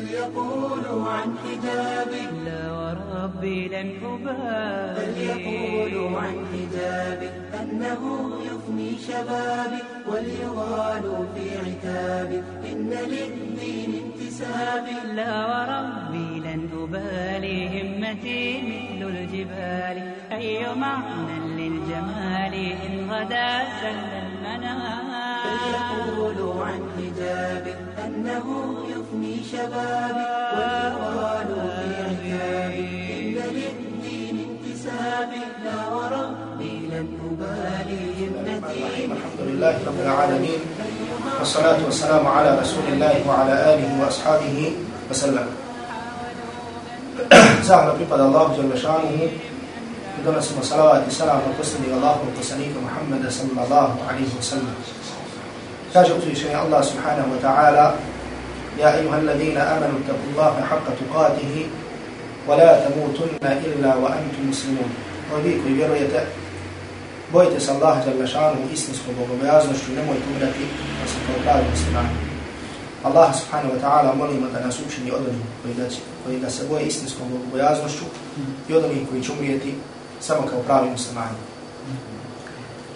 بل يقولوا عن حجابي لا وربي لن أبالي. بل يقولوا عن حجابي أنه يفني شبابي وليغالوا في عتابي إن للدين انتسابي لا وربي لن أبالي. همتي مثل الجبال. أي معنى للجمال؟ إن غدا سل المنام بل يقولوا عن حجابي أنه يفني شبابي وليغالوا في عتابي إن للدين انتسابي لا وربي لن أبالي همتي الحمد لله رب العالمين. والصلاة والسلام على رسول الله وعلى آله وأصحابه وسلم. Zahvala pripada Allahu Jalla šanuhu i donosimo salavat i salam na posljednjeg Allahu poslanika Muhammeda sallallahu alaihi wa sallam. Kaže uzvišenje Allah subhanahu wa ta'ala يا أيها الذين آمنوا اتقوا الله حق تقاته ولا تموتن إلا وأنتم مسلمون وبيكو vjerujete Bojite se Allah Jalla šanu istinskom bogobojaznošću, nemojte umrati da se kao pravi muslimani. Allah subhanahu wa ta'ala molimo da nas učini od onih koji, da će, koji da se boje istinskom bogobojaznošću i od onih koji će umrijeti samo kao pravi muslimani.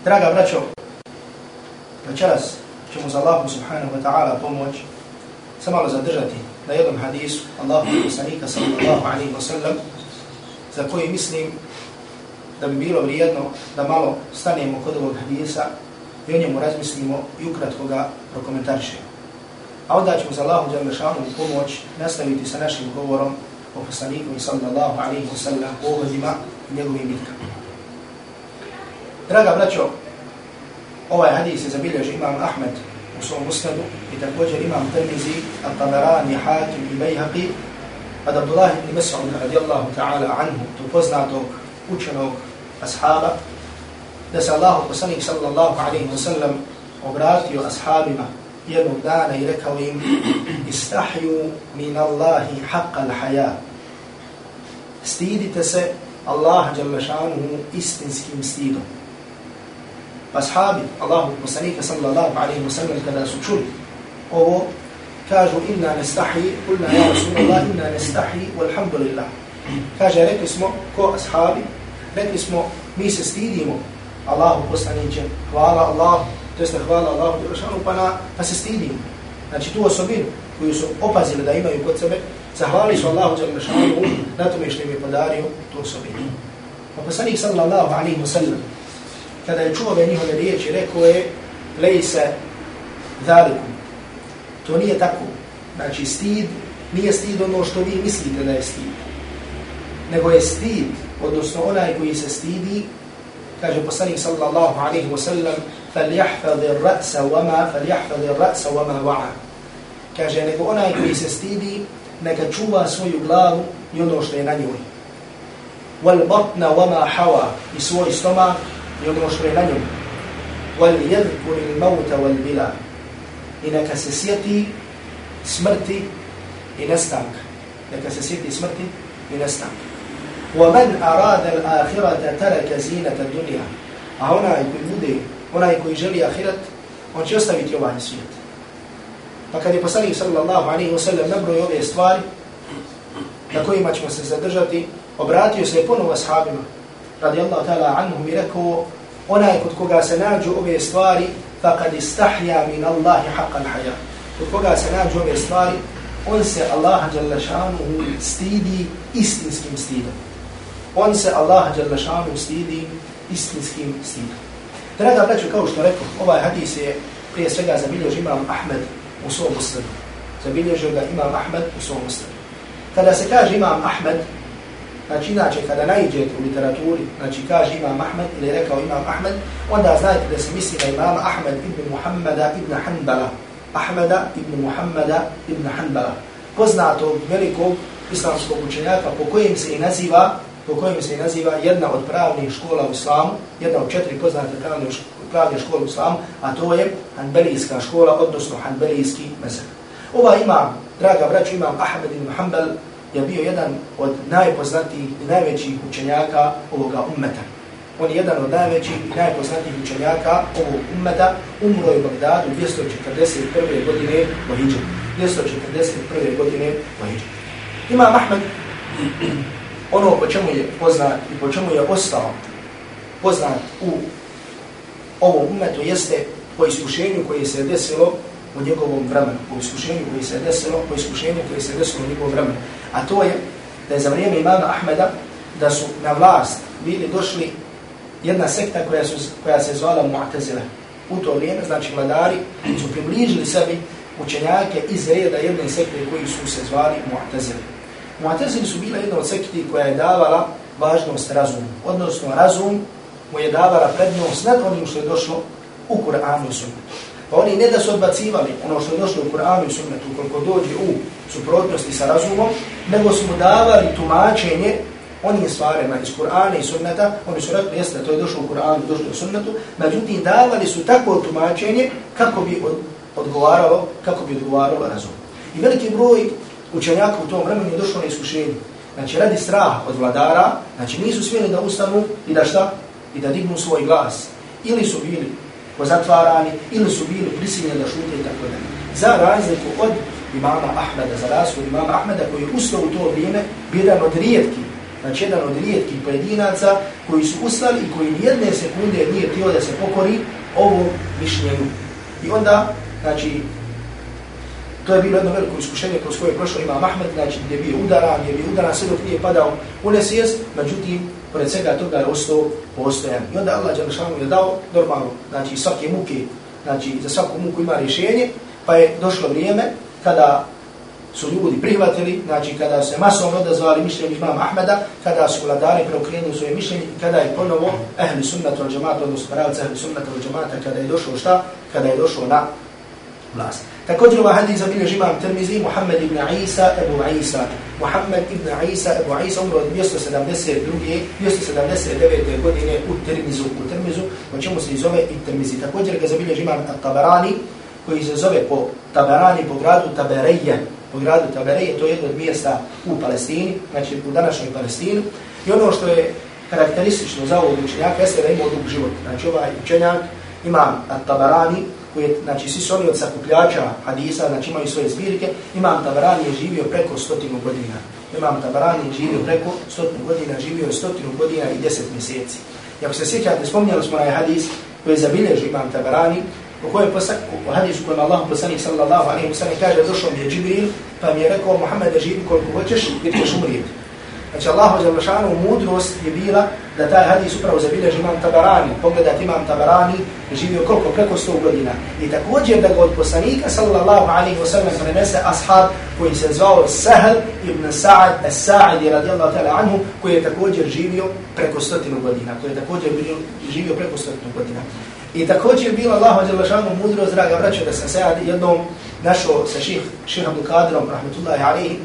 Draga braćo, večeras ćemo za Allahu subhanahu wa ta'ala pomoć se malo zadržati na jednom hadisu Allahu poslanika sallallahu alaihi wa sallam za koji mislim da bi bilo vrijedno da malo stanemo kod ovog hadisa i o njemu razmislimo i ukratko ga prokomentarišemo. A onda ćemo za Allahu Đalešanu pomoć nastaviti sa našim govorom o poslaniku sallallahu alaihi wa sallam pohodima i njegovim bitkama. Draga braćo, ovaj hadis je zabilježi imam Ahmed u svom musnadu i također imam Tirmizi, Al-Tabarani, Hakim i Bejhaqi od Abdullah ibn Mas'ud radijallahu ta'ala anhu, tu poznatog učenog ashaba, da se Allahu poslanik sallallahu alaihi wa sallam obratio ashabima jednog dana i rekao im istahju min Allahi haqqa l-haja. Stidite se Allah djelašanuhu istinskim stidom. Pa ashabi Allahu poslanika sallallahu alaihi wa sallam kada su čuli ovo, kažu inna nestahi, kulna ja Rasulullah, inna nestahi, walhamdulillah. Kaže, rekli smo, ko ashabi, rekli smo, mi se stidimo Allahu poslaniće, hvala Allah, to jeste hvala Allahu Đelešanu, pa, na, pa se stidimo. Znači tu osobinu koju su opazili da imaju kod sebe, zahvali su Allahu Đelešanu na tome što im je podario tu osobinu. Pa poslanik sallallahu alaihi wa sallam, kada je čuo ove njihove riječi, rekao je, lej se zalikum. To nije tako. Znači stid, nije stid ono što vi mislite da je stid. Nego je stid odnosno onaj koji se stidi, kaže poslanik sallallahu alaihi wa sallam, فَلْيَحْفَظِ الرَّأْسَ وَمَا فَلْيَحْفَظِ الرَّأْسَ وَمَا وَعَا Kaže, nego onaj koji se stidi, neka čuva svoju glavu i ono što je na njoj. وَالْبَطْنَ وَمَا حَوَا I svoj stomak i ono što je na njoj. وَالْيَذْكُرِ الْمَوْتَ وَالْبِلَا I neka se sjeti smrti i nestanka. Neka se sjeti smrti i nestanka. ومن أراد الآخرة ترك زينة الدنيا a onaj koji bude, onaj koji želi ahiret, on će ostaviti ovaj svijet. Pa kad je poslanik sallallahu alaihi wa sallam nabroj ove stvari, na kojima ćemo se zadržati, obratio se ponovo ashabima, radijallahu ta'ala anhum i rekao, onaj kod koga se nađu ove stvari, faqad istahja min Allahi haqqa l-haja. Kod koga se nađu ove stvari, on se Allaha jalla šanuhu stidi istinskim stidom on se Allah Đalešanu stidi istinskim stidom. Draga braću, kao što rekao, ovaj hadis je prije svega zabilježio imam Ahmed u svom muslimu. Zabilježio ga imam Ahmed u svom muslimu. Kada se kaže imam Ahmed, znači inače kada najđete u literaturi, znači kaže imam Ahmed ili rekao imam Ahmed, onda znajte da se misli na Imama Ahmed ibn Muhammada ibn Hanbala. Ahmeda ibn Muhammada ibn Hanbala. Poznatog velikog islamskog učenjaka po kojem se i naziva po kojem se naziva jedna od pravnih škola u islamu, jedna od četiri poznate pravne, pravne škole u islamu, a to je Hanbelijska škola, odnosno Hanbelijski mezar. Ova ima, draga braću, imam Ahmed ibn Hanbal, je bio jedan od najpoznatijih i najvećih učenjaka ovoga ummeta. On je jedan od najvećih i najpoznatijih učenjaka ovog ummeta, umro je u Bagdadu 241. godine po Hidža. 241. godine po Hidžri. Imam Ahmed, ono po čemu je poznat i po čemu je ostao poznat u ovom umetu jeste po iskušenju koje se desilo u njegovom vremenu, po iskušenju koje se desilo, po iskušenju koje se desilo u njegovom vremenu. A to je da je za vrijeme imama Ahmeda da su na vlast bili došli jedna sekta koja, su, koja se zvala Mu'tazila. U to vrijeme, znači vladari, su približili sebi učenjake iz reda jedne sekte koji su se zvali Mu'tazila. Mu'tazili su bila jedna od sekti koja je davala važnost razumu, odnosno razum mu je davala prednost nad onim što je došlo u Kur'anu i sunnetu. Pa oni ne da su odbacivali ono što je došlo u Kur'anu i sunnetu koliko dođe u suprotnosti sa razumom, nego su mu davali tumačenje onim stvarima iz Kur'ana i sunneta, oni su rekli, jeste, to je došlo u Kur'anu, došlo u sunnetu, međutim, davali su takvo tumačenje kako bi od, odgovaralo, kako bi odgovaralo razum. I veliki broj učenjaka u tom vremenu je došlo na iskušenje. Znači, radi straha od vladara, znači nisu smjeli da ustanu i da šta? I da dignu svoj glas. Ili su bili pozatvarani, ili su bili prisiljeni da šute i tako da. Za razliku od imama Ahmeda, za razliku od imama Ahmeda koji je ustao u to vrijeme, jedan od rijetkih znači jedan od rijetkih pojedinaca koji su ustali i koji nijedne sekunde nije htio da se pokori ovom mišljenju. I onda, znači, to je bilo jedno veliko iskušenje kroz koje je prošlo ima Ahmed, znači gdje je bio udaran, gdje je bio udaran, sve dok nije padao u nesvijest, međutim, pored svega toga je ostao postojan. I onda Allah Đalešanu je dao normalno, znači svake muke, znači za svaku muku ima rješenje, pa je došlo vrijeme kada su ljudi prihvatili, znači kada se masovno odazvali mišljenje imama Ahmeda, kada su vladari preokrenuli svoje mišljenje i kada je ponovo ehli sunnata al džamata, odnosno pravca ehli sunnata al džamata, kada je došlo šta? Kada je došlo na vlast. Također ova hadis zabilježi imam Tirmizi, Muhammed ibn Isa, Ebu Isa. Muhammed ibn Isa, Ebu Isa, umro od 272. 279. godine u Tirmizu, u Tirmizu, o čemu se zove i Tirmizi. Također ga zabilježi imam Tabarani, koji se zove po Tabarani, po gradu Tabereje, Po gradu Tabereje, to je jedno od mjesta u Palestini, znači u današnjoj Palestini. I ono što je karakteristično za ovog učenjaka jeste da ima dug život. Znači ovaj učenjak ima Tabarani, koji je, znači svi su oni od sakupljača hadisa, znači imaju svoje zbirke, imam Tabarani je živio preko stotinu godina. Imam Tabarani je živio preko stotinu godina, živio je stotinu godina i deset mjeseci. I ako se sjećate, spomnjali smo na hadis koji je zabilježio imam Tabarani, u kojem posak, u hadisu kojem Allah poslanik sallallahu alaihi wa sallam kaže došao mi je Džibril, pa mi je rekao Muhammed živi koliko hoćeš, jer ćeš umrijeti. Znači Allahu Đalešanu mudrost je bila da taj hadis upravo zabilježi imam Tabarani. Pogledajte imam Tabarani živio koliko? Preko 100 godina. I također da ga od poslanika sallallahu alaihi wa sallam prenese ashab koji se zvao Sahel ibn Sa'ad as-Sa'adi radijallahu ta'ala anhu koji je također živio preko 100 godina. Koji je također živio preko 100 godina. I također je bilo Allahu Đalešanu mudro, draga braća, da sam se jednom našao sa ših, ših Abdul Kadirom, rahmetullahi alaihi,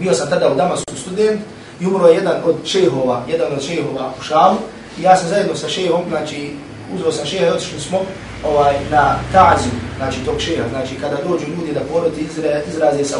bio sam tada u Damasku student i umro je jedan od šehova, jedan od šehova u Šamu i ja sam zajedno sa šehom, znači uzeo sam šeha i otišli smo ovaj, na tazu, znači tog šeha, znači kada dođu ljudi da poroti izra, izraze sa.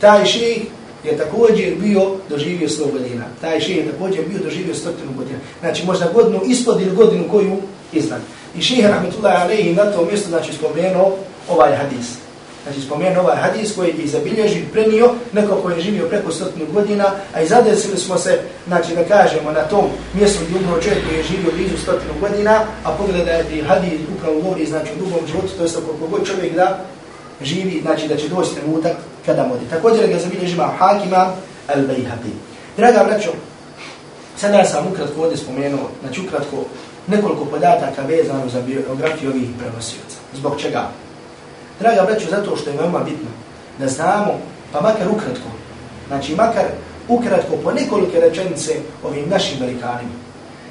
Taj šeh je također bio doživio 100 godina. Taj šeh je također bio doživio 100 godina. Znači možda godinu ispod ili godinu koju iznad. I šeha Rahmetullah alaihi na to mjesto znači spomenuo ovaj hadis. Znači spomenu ovaj hadis koji je zabilježio i prenio neko koji je živio preko stotinu godina, a i zadesili smo se, znači da kažemo, na tom mjestu gdje umro čovjek koji je živio blizu stotinu godina, a pogledajte hadis upravo govori, znači u drugom životu, to je koliko god čovjek da živi, znači da će doći trenutak kada modi. Također ga zabilježima Hakima al-Bayhaqi. Draga braćo, sada sam ukratko ovdje spomenuo, znači ukratko nekoliko podataka vezano za biografiju ovih prenosioca. Zbog čega? Draga braćo, zato što je veoma bitno da znamo, pa makar ukratko, znači makar ukratko po nekolike rečenice ovim našim velikanima.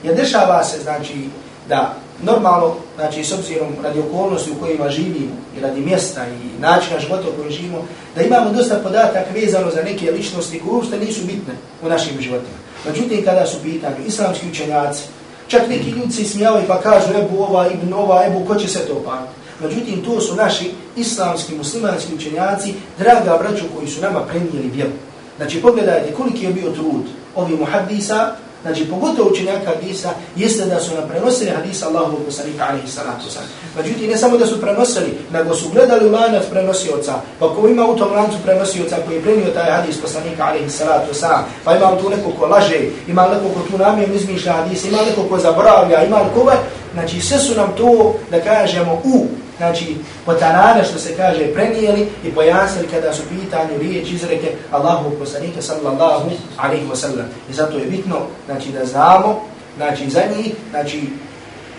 Jer dešava se, znači, da normalno, znači, s obzirom radi okolnosti u kojima živimo i radi mjesta i načina života u kojem živimo, da imamo dosta podataka vezano za neke ličnosti koje uopšte nisu bitne u našim životima. Međutim, kada su pitanju islamski učenjaci, čak neki ljudi se smijavaju pa kažu Ebu ova, Ibn ova, Ebu, ko će se to pamiti? Međutim, to su naši islamski, muslimanski učenjaci, draga braćo koji su nama prenijeli vjeru. Znači, pogledajte koliki je bio trud ovih muhaddisa, znači pogotovo učenjaka hadisa, jeste da su nam prenosili hadisa Allahovog poslanika alaihi salatu wasalam. Međutim, ne samo da su prenosili, nego su gledali u lanac prenosioca, pa ko ima u tom lancu prenosioca koji je prenio taj hadis poslanika alaihi salatu wasalam, pa ima tu neko ko laže, ima neko ko tu namijem izmišlja hadis, ima neko ko zaboravlja, ima neko ko znači sve su nam to, da kažemo, u znači potanane što se kaže prenijeli i pojasnili kada su pitanju riječ izreke Allahu poslanika sallallahu alaihi wasallam. I zato je bitno znači da znamo znači za njih, znači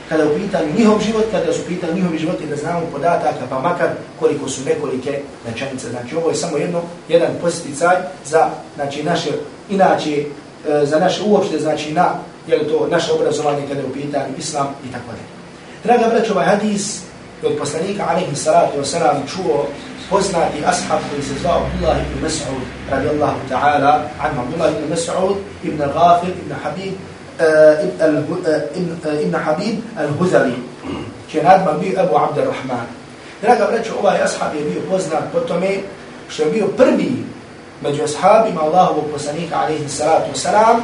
kada u pitanju njihov život, kada su pitanju njihovi životi da znamo podataka pa makar koliko su nekolike rečenice. Znači ovo je samo jedno, jedan posticaj za znači naše, inače e, za naše uopšte znači na je to naše obrazovanje kada je u pitanju islam i tako dalje. Draga braćo, ovaj hadis od poslanika alaihi salatu wasalam čuo poznati ashab koji se zvao Abdullah ibn Mas'ud radijallahu ta'ala anhu. Abdullah ibn Mas'ud ibn Ghafir ibn Habib eh, eh, eh, ibn Habib al-Huzali čije nadman bio Abu Abdurrahman. Draga vreću, ovaj ashab je bio poznat po tome što je bio prvi među ashabima Allahovog poslanika alaihi salatu wasalam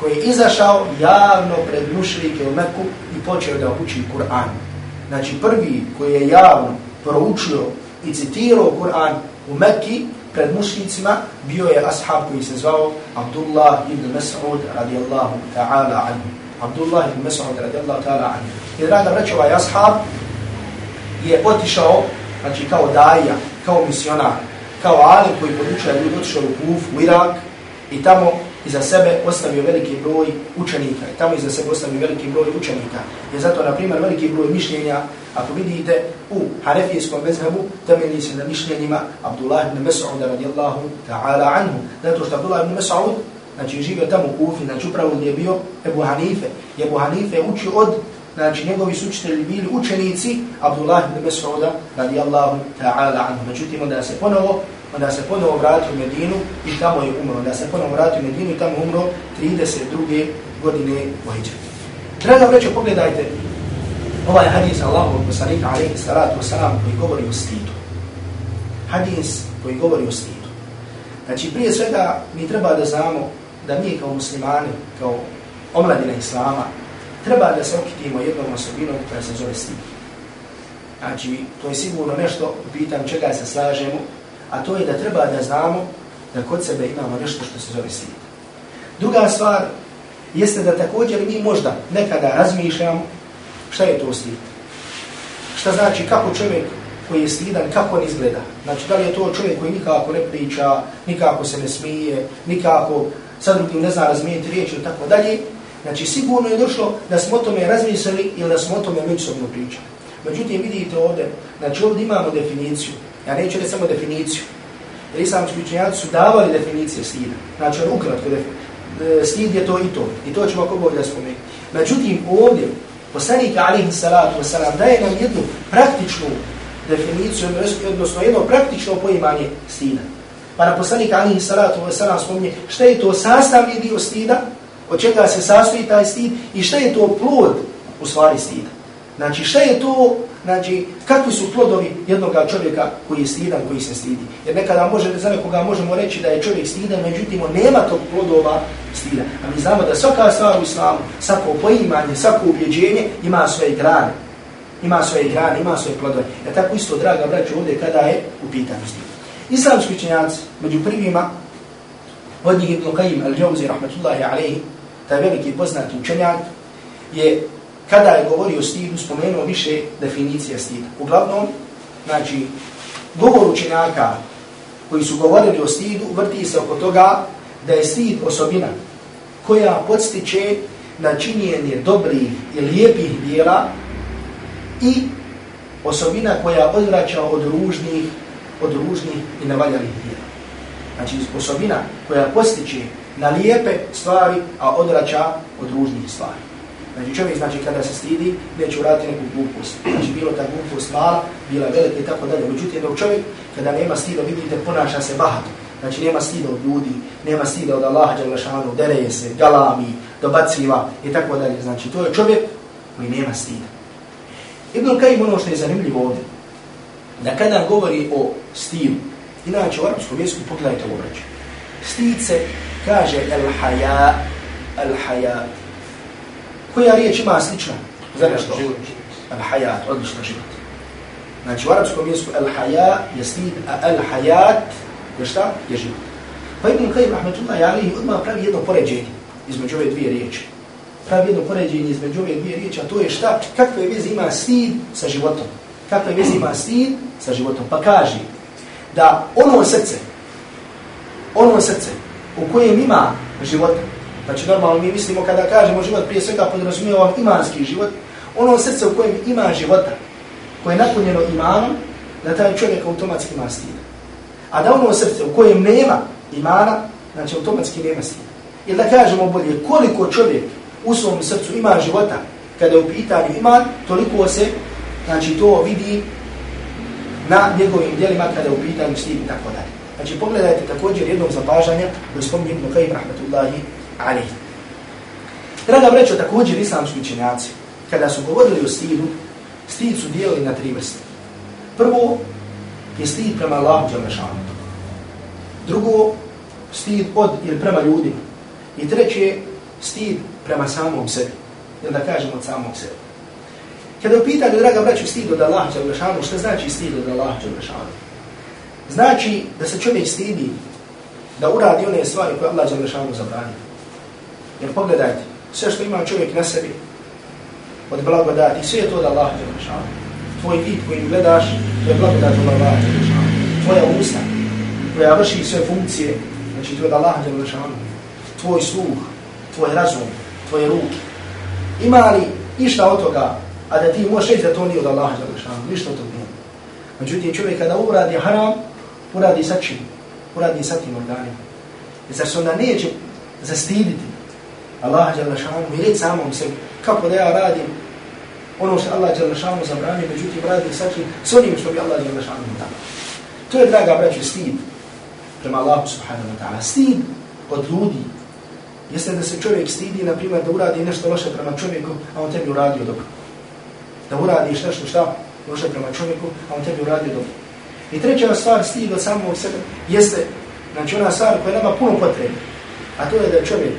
koji je izašao javno pred mušrike u Meku i počeo da uči Kur'an znači prvi koji je javno proučio i citirao Kur'an u Mekki pred mušnicima bio je ashab koji se zvao Abdullah ibn Mas'ud radijallahu ta'ala anhu. Abdullah ibn Mas'ud radijallahu ta'ala anhu. I draga vreća ovaj ashab je otišao, znači kao daja, kao misionar, kao alim koji podučuje ljudi, otišao u Kuf, u Irak i tamo iza sebe ostavio veliki broj učenika. I tamo iza sebe ostavio veliki broj učenika. Je zato, na primjer, veliki broj mišljenja, ako vidite, u Hanefijskom mezhebu, temelji se na mišljenjima Abdullah ibn Mas'ud radijallahu ta'ala anhu. Zato što Abdullah ibn Mas'ud, znači živio tamo u Kufi, znači upravo gdje je bio Ebu Hanife. I Ebu Hanife uči od, znači njegovi su učitelji bili učenici Abdullah ibn Mas'uda radijallahu ta'ala anhu. Međutim, onda se ponovo onda se ponovo vratio u Medinu i tamo je umro. Onda se ponovo vratio u Medinu i tamo umro 32. godine Vojđa. Hidža. Draga vreće, pogledajte ovaj hadis Allahu poslanika alaihi salatu wasalam koji govori o stidu. Hadis koji govori o stidu. Znači, prije svega mi treba da znamo da mi kao muslimani, kao omladina Islama, treba da se okitimo jednom osobinom koja se zove stid. Znači, to je sigurno nešto, pitam čega se slažemo, a to je da treba da znamo da kod sebe imamo nešto što se zove stid. Druga stvar jeste da također mi možda nekada razmišljamo šta je to stid. Šta znači kako čovjek koji je stidan, kako on izgleda. Znači da li je to čovjek koji nikako ne priča, nikako se ne smije, nikako sa drugim ne zna razmijeniti riječi i tako dalje. Znači sigurno je došlo da smo o tome razmislili ili da smo o tome međusobno pričali. Međutim, vidite ovdje, znači ovdje imamo definiciju Ja neću reći samo definiciju. Jer islamski učenjaci su davali definicije stida. Znači, on ukratko definicije. Stid je to i to. I to ćemo ako bolje da spomenuti. Međutim, ovdje, poslanik alihi salatu wasalam daje nam jednu praktičnu definiciju, odnosno jedno praktično poimanje stida. Pa na poslanik alihi salatu wasalam spomnije šta je to sastavni dio stida, od čega se sastoji taj stid i šta je to plod u stvari stida. Znači, šta je to znači, kakvi su plodovi jednog čovjeka koji je stidan, koji se stidi. Jer nekada može, za nekoga možemo reći da je čovjek stidan, međutim, on nema tog plodova stida. A mi znamo da svaka stvar u islamu, svako poimanje, svako ubjeđenje ima svoje grane. Ima svoje grane, ima svoje plodove. Ja tako isto, draga braću, ovdje kada je u pitanju stida. Islamski učenjaci, među prvima, od njih Ibn Qayyim al-Jawzi, rahmatullahi alaihi, taj veliki poznati učenjak, je kada je govorio o stidu, spomenuo više definicija stida. Uglavnom, znači, govor učenjaka koji su govorili o stidu, vrti se oko toga da je stid osobina koja podstiče na činjenje dobrih i lijepih dijela i osobina koja odvraća od ružnih, od ružnih i navaljalih dijela. Znači, osobina koja postiče na lijepe stvari, a odvraća od ružnih stvari. Znači čovjek znači kada se stidi, neće uraditi neku glupost. Znači bilo ta glupost mala, bila velika i tako dalje. Međutim, dok čovjek kada nema stida, vidite, ponaša se bahato. Znači nema stida od ljudi, nema stida od Allaha Đalešanu, dereje se, galami, dobaciva i tako dalje. Znači to je čovjek koji nema stida. Ibn Kajim ono što je zanimljivo ovdje, da kada govori o stilu, inače u arabskom jeziku pogledajte ovo reći. Stid se kaže el haja, el-haja, Koja riječ ima slična? Za nešto? Al-hayat, odlično život. Znači u arapskom jeziku al-haya je stid, a al-hayat je šta? Je život. Pa Ibn Qayyim rahmetullahi alihi odmah pravi jedno poređenje između ove dvije riječi. Pravi jedno poređenje između ove dvije riječi, a to je šta? Kakve veze ima stid sa životom? Kakve veze ima stid sa životom? Pa kaže da ono srce, ono srce u kojem ima život, znači normalno mi mislimo kada kažemo život, prije svega podrazumijeva imanski život, ono srce u kojem ima života, koje je napunjeno imanom, da taj čovjek automatski ima stid. A da ono srce u kojem nema imana, znači automatski nema stid. Ili da kažemo bolje, koliko čovjek u svom srcu ima života, kada je u pitanju iman, toliko se, znači to vidi na njegovim dijelima kada je u pitanju stid i tako dalje. Znači pogledajte također jednog zapažanja koji spominje Ibn Qayyim rahmatullahi Ali. Draga vrećo, također islamski učenjaci, kada su govorili o stidu, stid su dijelili na tri vrste. Prvo je stid prema Allahu Đalešanu. Drugo, stid od ili prema ljudima. I treće, stid prema samom sebi. Ili da kažemo od samog sebi. Kada je pitanje, draga braću, stid od Allaha Đalešanu, što znači stid od Allaha Đalešanu? Znači da se čovjek stidi da uradi one stvari koje Allah Đalešanu zabrani. Jer pogledajte, sve što ima čovjek na sebi, od blagodati, sve je to od Allah te. Tvoj vid koji gledaš, to je blagodat od Allaha Đelešanu. Tvoja usta, koja vrši sve funkcije, znači to je od Allah Đelešanu. Tvoj sluh, tvoj razum, tvoje ruke. Ima li išta od toga, a da ti možeš reći da to nije od Allah te ništa od toga nije. Međutim, čovjek kada uradi haram, uradi sa čim? Uradi sa tim organima. Zar se onda neće zastiditi Allah Đalešanu lašanu samom sebi, kako da ja radim ono što Allah Đalešanu lašanu zabrani, međutim radim sačin s onim što bi Allah Đalešanu lašanu dao. To je, draga braću, stid prema Allahu subhanahu wa ta'ala. Stid od ljudi jeste da se čovjek stidi, na primjer, da uradi nešto loše prema čovjeku, a on tebi uradio dobro. Da uradiš nešto šta loše prema čovjeku, a on tebi uradio dobro. I treća stvar, stid od samog sebe, jeste, znači ona stvar koja nema puno potrebe, a to je da čovjek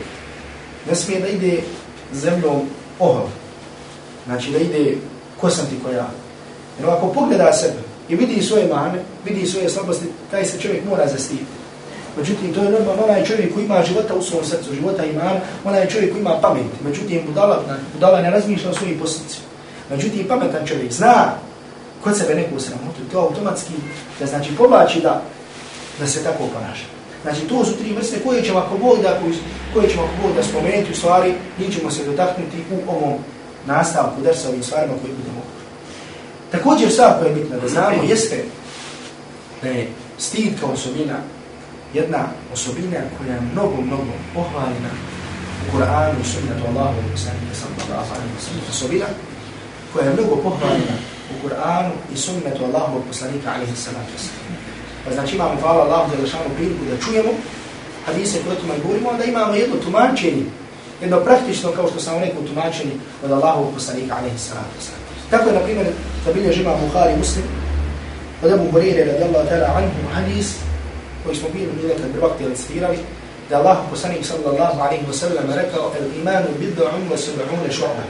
ne smije da ide zemljom ohol. Znači da ide ko sam ti koja. Jer ako pogleda sebe i vidi svoje mane, vidi svoje slabosti, taj se čovjek mora zastiti. Međutim, to je normalno onaj čovjek koji ima života u svom srcu, života i onaj čovjek koji ima pamet. Međutim, budala, budala ne razmišlja o svojim posljedicima. Međutim, pametan čovjek zna kod sebe neku sramotu, to automatski da znači povlači da, da se tako ponaša. Znači, to su tri vrste koje ćemo ako Bog da, koje ćemo ako Bog da spomenuti u stvari, mi ćemo se dotaknuti u ovom nastavku drsa ovim stvarima koje budemo. Također stvar koja je bitna da znamo jeste da je stid kao osobina jedna osobina koja je mnogo, mnogo pohvaljena u Kur'anu i sunnetu Allahu i sallallahu sallallahu alaihi wa sallam. Osobina koja je mnogo pohvaljena u Kur'anu i sunnetu Allahu i poslanika alaihi sallam. Pa znači imamo, hvala Allah, za lešanu priliku da čujemo hadise koje tumačimo, onda imamo jedno tumačenje, jedno praktično, kao što sam rekao, tumačenje od Allahovog poslanika, alaihi salatu wasalam. Tako je, na primjer, da bilje Buhari Bukhari muslim, od Abu Hurire, radijallahu ta'ala anhu, hadis, koji smo bili mi nekad prvakti recitirali, da Allah poslanik sallallahu alaihi wa sallam rekao, el imanu bid'un wa sab'un šu'ba.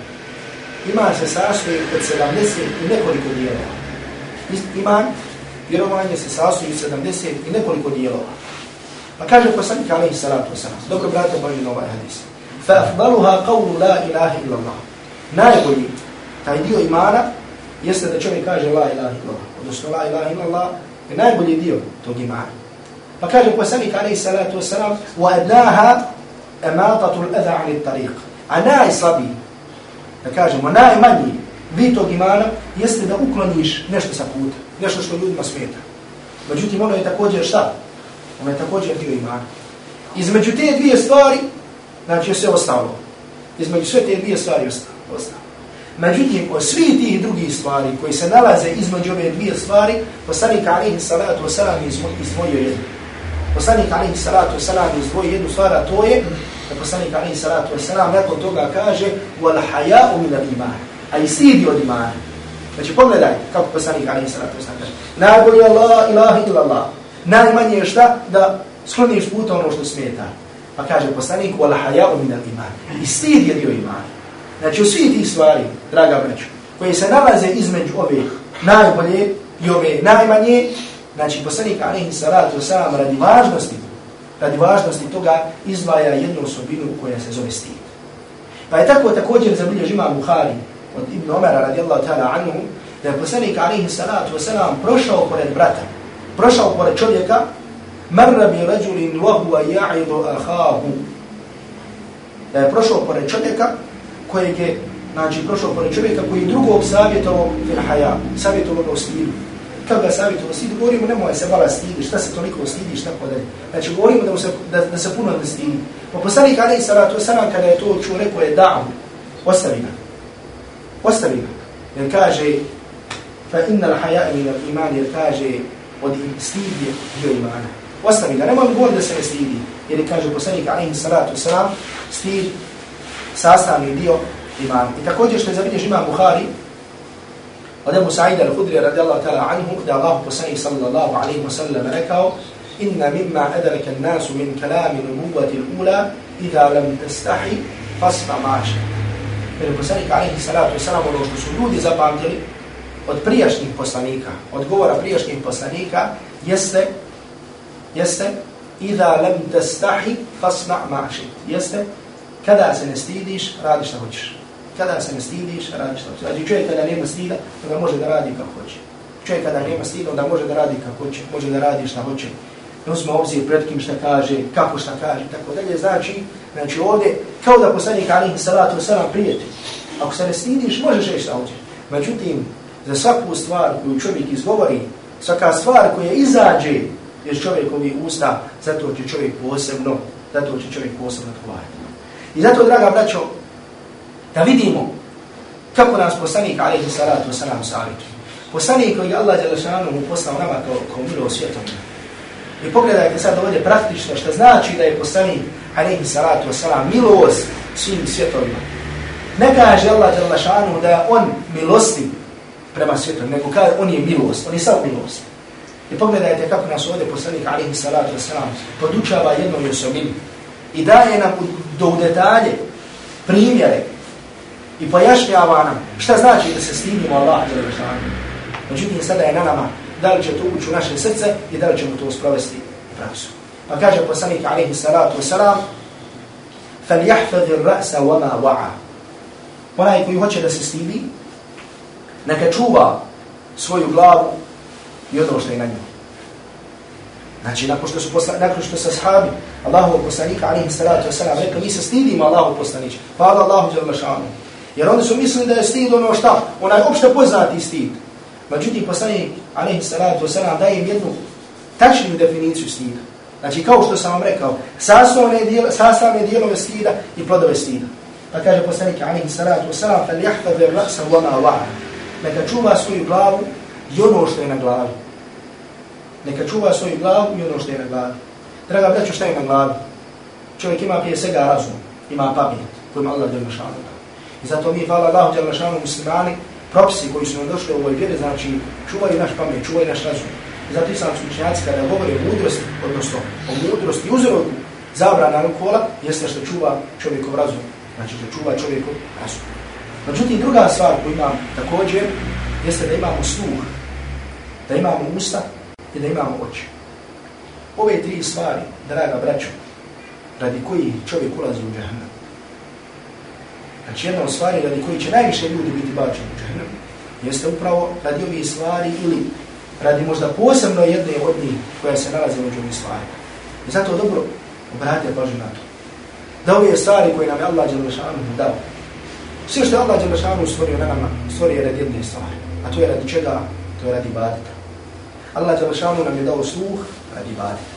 Iman se sastoji od 70 i nekoliko dijela. Iman vjerovanje se sastoji 70 i nekoliko dijelova. Pa kaže poslanik alaihi salatu wasalam, dok brate obavljeno ovaj hadis, fa afdaluha qawlu la ilaha illa Allah. Najbolji taj dio imana jeste da čovjek kaže la ilaha illa Allah, odnosno la ilaha illa Allah je najbolji dio tog imana. Pa kaže poslanik alaihi salatu wasalam, wa adnaha ematatu l'adha ali tariq. A najslabiji, da kažemo, najmanji vid tog imana jeste da ukloniš nešto sa puta nešto što ljudima smeta. Međutim, ono je također šta? Ono je također dio imana. Između te dvije stvari, znači je sve ostalo. Između sve te dvije stvari ostalo. Međutim, od svih tih drugih stvari koji se nalaze između ove dvije stvari, poslanik alihi salatu wasalam izdvojio jednu. Poslanik alihi salatu wasalam izdvojio jednu stvar, a to je da poslanik alihi salatu wasalam nakon toga kaže wal haya'u min al-iman. A i stidi od imana. Znači pogledaj kako poslanik Ali Salatu Vesna kaže. Najbolji Allah, ilaha illa Allah. Najmanje je šta da skloniš puta ono što smeta. Pa kaže poslanik, wala haja'u min al iman. I stid je dio imana. Znači, u svih tih stvari, draga braću, koje se nalaze između ove najbolje i ove najmanje, znači, poslanik, alaihi salatu sam, radi važnosti, radi važnosti toga, izdvaja jednu osobinu koja se zove stid. Pa je tako također zabilježi ima Buhari od Ibn Omara radijallahu ta'ala anhu, da je poslanik alaihi salatu wasalam prošao pored brata, prošao pored čovjeka, marra bi rađulin wahuwa ja'idu ahahu. Da je prošao pored čovjeka kojeg je, znači prošao pored čovjeka koji drugog savjetovao fil haja, savjetovao ga u stilu. Kad ga savjetovao stilu, govorimo nemoj se vala stidi, šta se toliko stidi, šta podaj. Znači govorimo da, se, da, da se puno ne stidi. Pa poslanik alaihi salatu wasalam kada je to čuo, rekao je da'u, ostavi ga. Ga. Jer fa inna l'haja min al-iman, jer kaže, od stid je dio imana. Ostavi ga, nemoj govoriti da se ne stidi. Jer je kaže poslanik alaihi salatu wasalam, stid sastavni dio imana. I također što je zavidiš imam Buhari, od Ebu Sa'ida al-Hudri radijallahu ta'ala anhu, da Allah poslanik sallallahu alaihi wa sallam rekao, inna mimma adraka an-nasu min kalami nubuwati al-ula idha lam tastahi fasma maša. Jer poslanik alaihi salatu wasalam, ono što su ljudi zapamtili od prijašnjih poslanika, od govora prijašnjih poslanika, jeste, jeste, idha lam tastahi fasma ma'šit. Jeste, kada se ne stidiš, radi šta hoćeš. Kada se ne stidiš, radi šta hoćeš. Znači čovjek kada nema stida, onda može da radi kako hoće. Čovjek kada nema stida, onda može da radi kako hoće, može da radi šta hoće. Ne uzme obzir pred kim šta kaže, kako šta kaže, tako dalje. Znači, znači ovdje, kao da poslanik alihi salatu wasalam prijeti. Ako se ne stidiš, možeš reći šta hoćeš. Međutim, za svaku stvar koju čovjek izgovori, svaka stvar koja izađe iz čovjekovi usta, zato će čovjek posebno, zato će čovjek posebno odgovarati. I zato, draga braćo, da vidimo kako nas poslanik, alihi salatu wasalam, savjetuje. Poslanik koji je Allah Đelešanu mu poslao nama kao, kao milo svjetom. I pogledajte sad ovdje praktično što znači da je poslanik, alaihi salatu wasalam, milost svim svjetovima. Ne kaže Allah Đalašanu da je on milostiv prema svjetom, nego kaže on je milost, on je sam milost. I pogledajte kako nas ovdje poslanik, alaihi salatu wasalam, podučava jednom osobinu i daje nam do u detalje primjere i pojašnjava nam šta znači da se stidimo Allah Đalašanu. Međutim, sada je na nama da li će to ući u naše srce i da li ćemo to sprovesti u praksu. Pa kaže poslanik alaihi salatu wasalam فَلْيَحْفَذِ الرَّأْسَ وَمَا وَعَا Onaj koji hoće da se stidi, neka čuva svoju glavu i ono što je na njoj. Znači, nakon što su posla, nakon što su sahabi Allahu poslanika, alaihi salatu wasalam, rekao, mi se stidimo Allahu poslanića. Hvala Allahu jalla šanu. Jer oni su mislili da je stid ono šta? Onaj opšte poznati stid. Međutim, poslanik, alaihi salatu wasalam, daje im jednu tačniju definiciju stida. Znači, kao što sam vam rekao, sastavne, dijel, sastavne dijelove stida i plodove stida. Pa kaže poslanik, alihi salatu wasalam, fel jahtav ir laksa vama va'a. Neka čuva svoju glavu i ono što je na glavi. Neka čuva svoju glavu i ono što je na glavi. Draga braću, šta je na glavi? Čovjek ima prije svega razum, ima pamet, kojima Allah djelma šanu. I zato mi, hvala Allahu djelma šanu, muslimani, propisi koji su nam došli u ovoj vjeri, znači čuvaju naš pamet, čuvaju naš razum. Zato sam su učenjaci kada govori o mudrosti, odnosno o mudrosti uzroku zabrana alkohola, jeste što čuva čovjekov razum. Znači što čuva čovjekov razum. Međutim, druga stvar koju imam također, jeste da imamo sluh, da imamo usta i da imamo oči. Ove tri stvari, draga braćo, radi koji čovjek ulazi u džahnem. Znači jedna od stvari radi koji će najviše ljudi biti bačeni u džahnem, jeste upravo radi ovih stvari ili radi možda posebno jedne od njih koja se nalazi među ovim stvarima. I zato dobro obratite pažnju na to. Da ove stvari koje nam je Allah Đelešanu dao, sve što je Allah Đelešanu stvorio na nama, stvorio je radi jedne stvari. A to je radi čega? To je radi badita. Allah Đelešanu nam je dao sluh radi badita.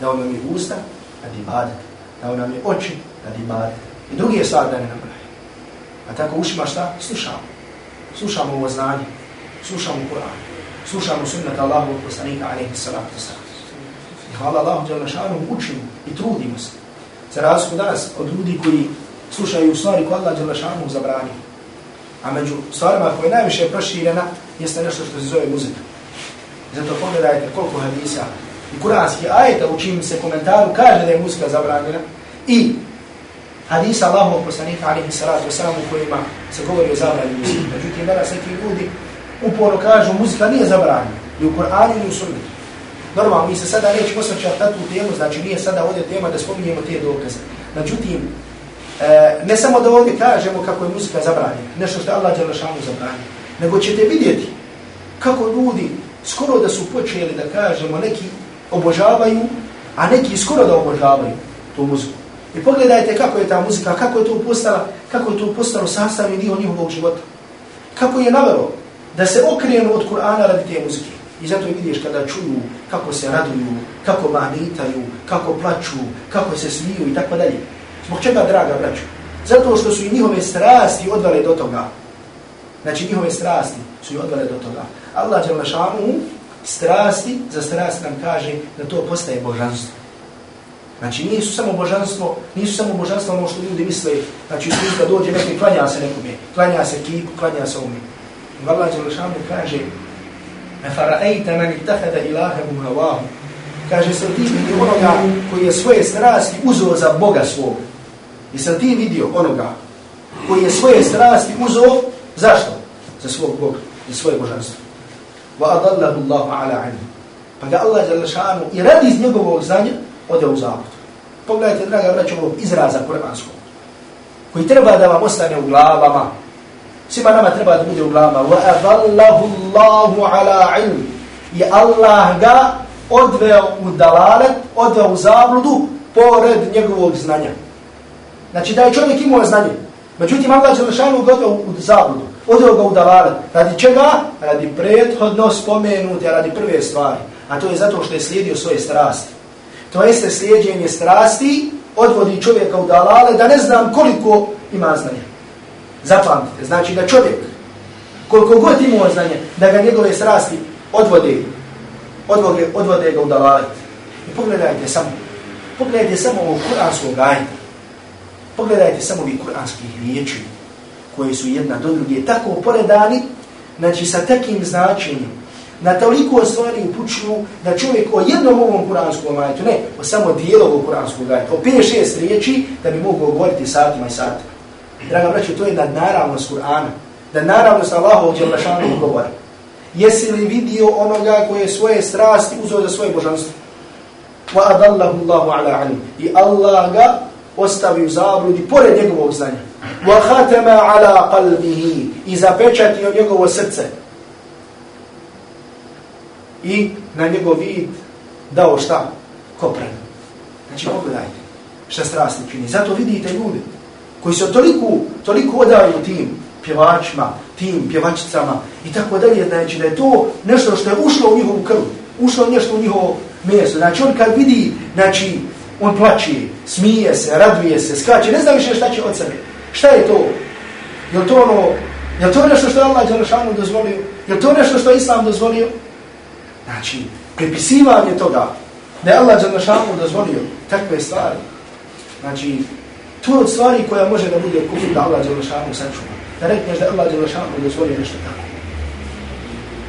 Dao nam je usta radi badita. Dao nam je oči radi badita. I drugi je stvar da ne nabraje. A tako ušima šta? Slušamo. Slušamo ovo znanje. Slušamo Kur'an. Slušamo sunnet Allahu poslanika alaihi salatu sallam. I hvala Allahu Đelešanu učimo i trudimo se. Za razliku danas od ljudi koji slušaju stvari koje Allah Đelešanu zabranio. A među stvarima koje je najviše proširena jeste nešto što se zove muzika. Zato pogledajte koliko hadisa i kuranski ajeta u čim se komentaru kaže da je muzika zabranjena I hadisa Allahovog poslanika alaihi salatu wasalam u kojima se govori o zabranju muzike. Međutim, danas neki ljudi uporno kažu muzika nije zabranjena. ni u Koranu ni u Sunnetu. Normalno, mi se sada nećemo osvrćati na tu temu, znači nije sada ovdje tema da spominjemo te dokaze. Međutim, e, ne samo da ovdje kažemo kako je muzika zabranjena, nešto što je Allah Đalešanu zabranjena, nego ćete vidjeti kako ljudi skoro da su počeli da kažemo neki obožavaju, a neki skoro da obožavaju tu muziku. I pogledajte kako je ta muzika, kako je to postala, kako je to postalo sastavni dio njihovog života. Kako je navelo da se okrenu od Kur'ana radi te muzike. I zato vidiš kada čuju kako se raduju, kako manitaju, kako plaću, kako se smiju i tako dalje. Zbog čega, draga braću? Zato što su i njihove strasti odvale do toga. Znači njihove strasti su i odvale do toga. Allah je lašanu strasti, za strast nam kaže da to postaje božanstvo. Znači nisu samo božanstvo, nisu samo božanstvo ono što ljudi misle, znači da dođe neki, klanja se nekome, klanja se kipu, klanja se I Allah Đelešanu kaže Nefara'ejta man ittakhada ilahahu hawahu. Kaže sam ti vidio onoga koji je svoje strasti uzeo za Boga svog. I sam ti vidio onoga koji je svoje strasti uzeo zašto? Za svog Boga, za svoje božanstvo. Wa adallahu Allahu ala anhu. Pa ga Allah Đelešanu šanu i radi iz njegovog znanja ode u zaput. Pogledajte, draga braćo, ovog izraza kuranskog koji treba da vam ostane u glavama, Svima nama treba da bude u glavama. Wa اللَّهُ Allahu ala ilm. I Allah ga odveo u dalalet, odveo u zabludu pored njegovog znanja. Znači da je čovjek imao znanje. Međutim, Allah je lešanu ga odveo u zabludu. Odveo ga u dalalet. Radi čega? Radi prethodno spomenute, radi prve stvari. A to je zato što je slijedio svoje strasti. To jeste slijedjenje strasti odvodi čovjeka u dalale da ne znam koliko ima znanja. Zapamtite, znači da čovjek, koliko god imao znanje, da ga njegove srasti odvode, odvode, odvode ga u dalalet. I pogledajte samo, pogledajte samo ovog kuranskog ajta, pogledajte samo ovih kuranskih riječi, koje su jedna do druge tako poredani, znači sa takim značenjem, na toliko stvari upućuju da čovjek o jednom ovom kuranskom ajtu, ne, o samo dijelu kuranskom kuranskog ajta, o 5-6 riječi, da bi mogao govoriti satima i satima. Draga braću, to je nadnaravnost Kur'ana. Nadnaravnost Allahovog djelašanu govora. Jesi li vidio onoga koje svoje strasti uzeo za svoje božanstvo? وَأَدَلَّهُ اللَّهُ Allahu ala. I Allah ga ostavi u zabludi pored njegovog znanja. Wa khatama ala qalbihi. I zapečatio njegovo srce. I na njegov vid dao šta? Kopran. Znači, pogledajte šta strasti čini. Zato vidite ljudi, koji su toliko, toliko odaju tim pjevačima, tim pjevačicama i tako dalje, znači da je to nešto što je ušlo u njihovu krv, ušlo nešto u njihovo mjesto. Znači on kad vidi, znači on plaće, smije se, raduje se, skače, ne zna više šta će od sebe. Šta je to? Je to ono, je to nešto što je Allah Đalešanu dozvolio? Je to nešto što je Islam dozvolio? Znači, prepisivanje toga da je Allah Đalešanu dozvolio takve stvari. Znači, To je od stvari koja može da bude kufr da Allah Đelešanu sačuva. Da rekneš da Allah Đelešanu dozvolio nešto tako.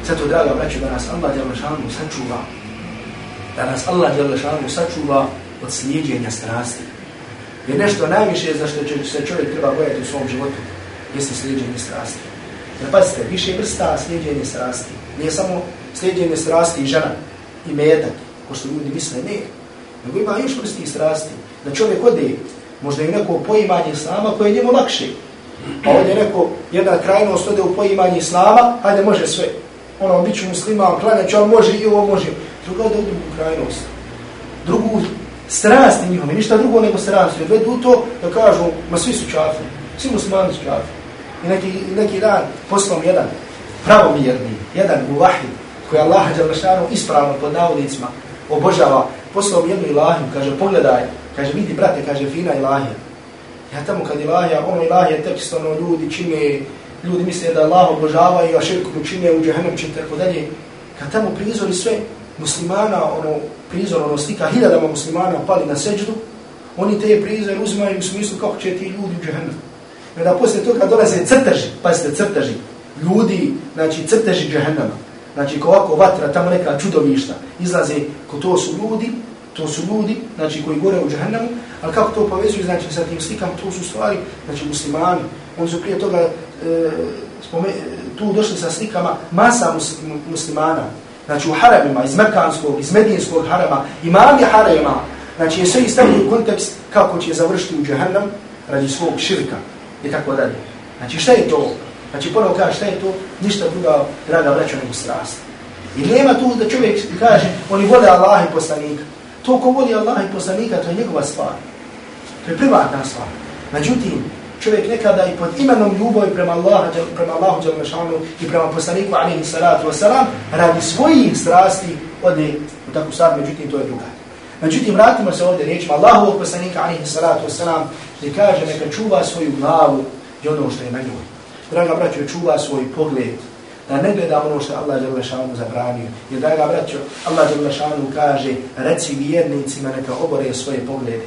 Zato, draga braću, da nas Allah Đelešanu sačuva. Da nas Allah Đelešanu sačuva od slijedjenja strasti. Jer nešto najviše za što će se čovjek treba bojati u svom životu jeste slijedjenje strasti. Jer pazite, više vrsta slijedjenje strasti. Nije samo slijedjenje strasti i žena i metak, ko što ljudi misle, ne. Nego ima još vrsti strasti. Da čovjek ode možda i neko poimanje islama koje je njemu lakše. Pa ovdje neko, jedna krajnost ode u poimanje islama, hajde može sve. Ono, bit ću musliman, klanjać, on može i ovo može. Druga ode u drugu krajnost. Drugu strasti njihove, ništa drugo nego strasti. Odvedu vedu to da kažu, ma svi su čafri, svi muslimani su čafri. I neki, neki dan poslom jedan pravomjerni, jedan muvahid, koji Allah ispravno pod navodnicima obožava, poslom jednu ilahiju, kaže, pogledaj, Kaže, vidi, brate, kaže, fina ilahija. Ja tamo kad ilahija, ono ilahija tekst, ono ljudi čine, ljudi misle da Allah obožavaju, a širku mu čine u džahennem će tako dalje. Kad tamo prizori sve muslimana, ono prizor, ono slika hiljadama muslimana pali na seđdu, oni te prizori uzimaju u smislu kako će ti ljudi u džahennem. I da poslije toga dolaze crteži, pazite, crteži, ljudi, znači crteži džahennama. Znači, ko ovako vatra, tamo neka čudovišta, izlaze, ko to su ljudi, to su ljudi, znači koji gore u džahnemu, ali kako to povezuju, znači sa tim slikama, to su stvari, znači muslimani, oni su prije toga e, spome, e, tu došli sa slikama masa mus, muslimana, znači u haramima, iz Mekanskog, iz Medinskog harama, imami harama, znači je sve istavljeno u kontekst kako će završiti u džahannam radi svog širka i tako dalje. Znači šta je to? Znači ponovo kaže šta je to? Ništa druga, draga braća, nego strast. I nema tu da čovjek kaže, oni vole Allah i poslanika. To ko voli Allah i poslanika, to je njegova stvar. To je privatna stvar. Međutim, čovjek nekada i pod imenom ljubavi prema Allahu, prema Allahu Đalmešanu i prema poslaniku alihi salatu wasalam, radi svojih strasti ode u takvu stvar, međutim to je druga. Međutim, vratimo se ovdje riječima Allahu poslanika alihi salatu wasalam, gdje kaže neka čuva svoju glavu i ono što je na njoj. Draga braćo, čuva svoj pogled, da ne gleda ono što Allah Đalmešanu zabranio. Jer draga braćo, Allah Đalmešanu kaže, reci vjernicima neka obore svoje poglede.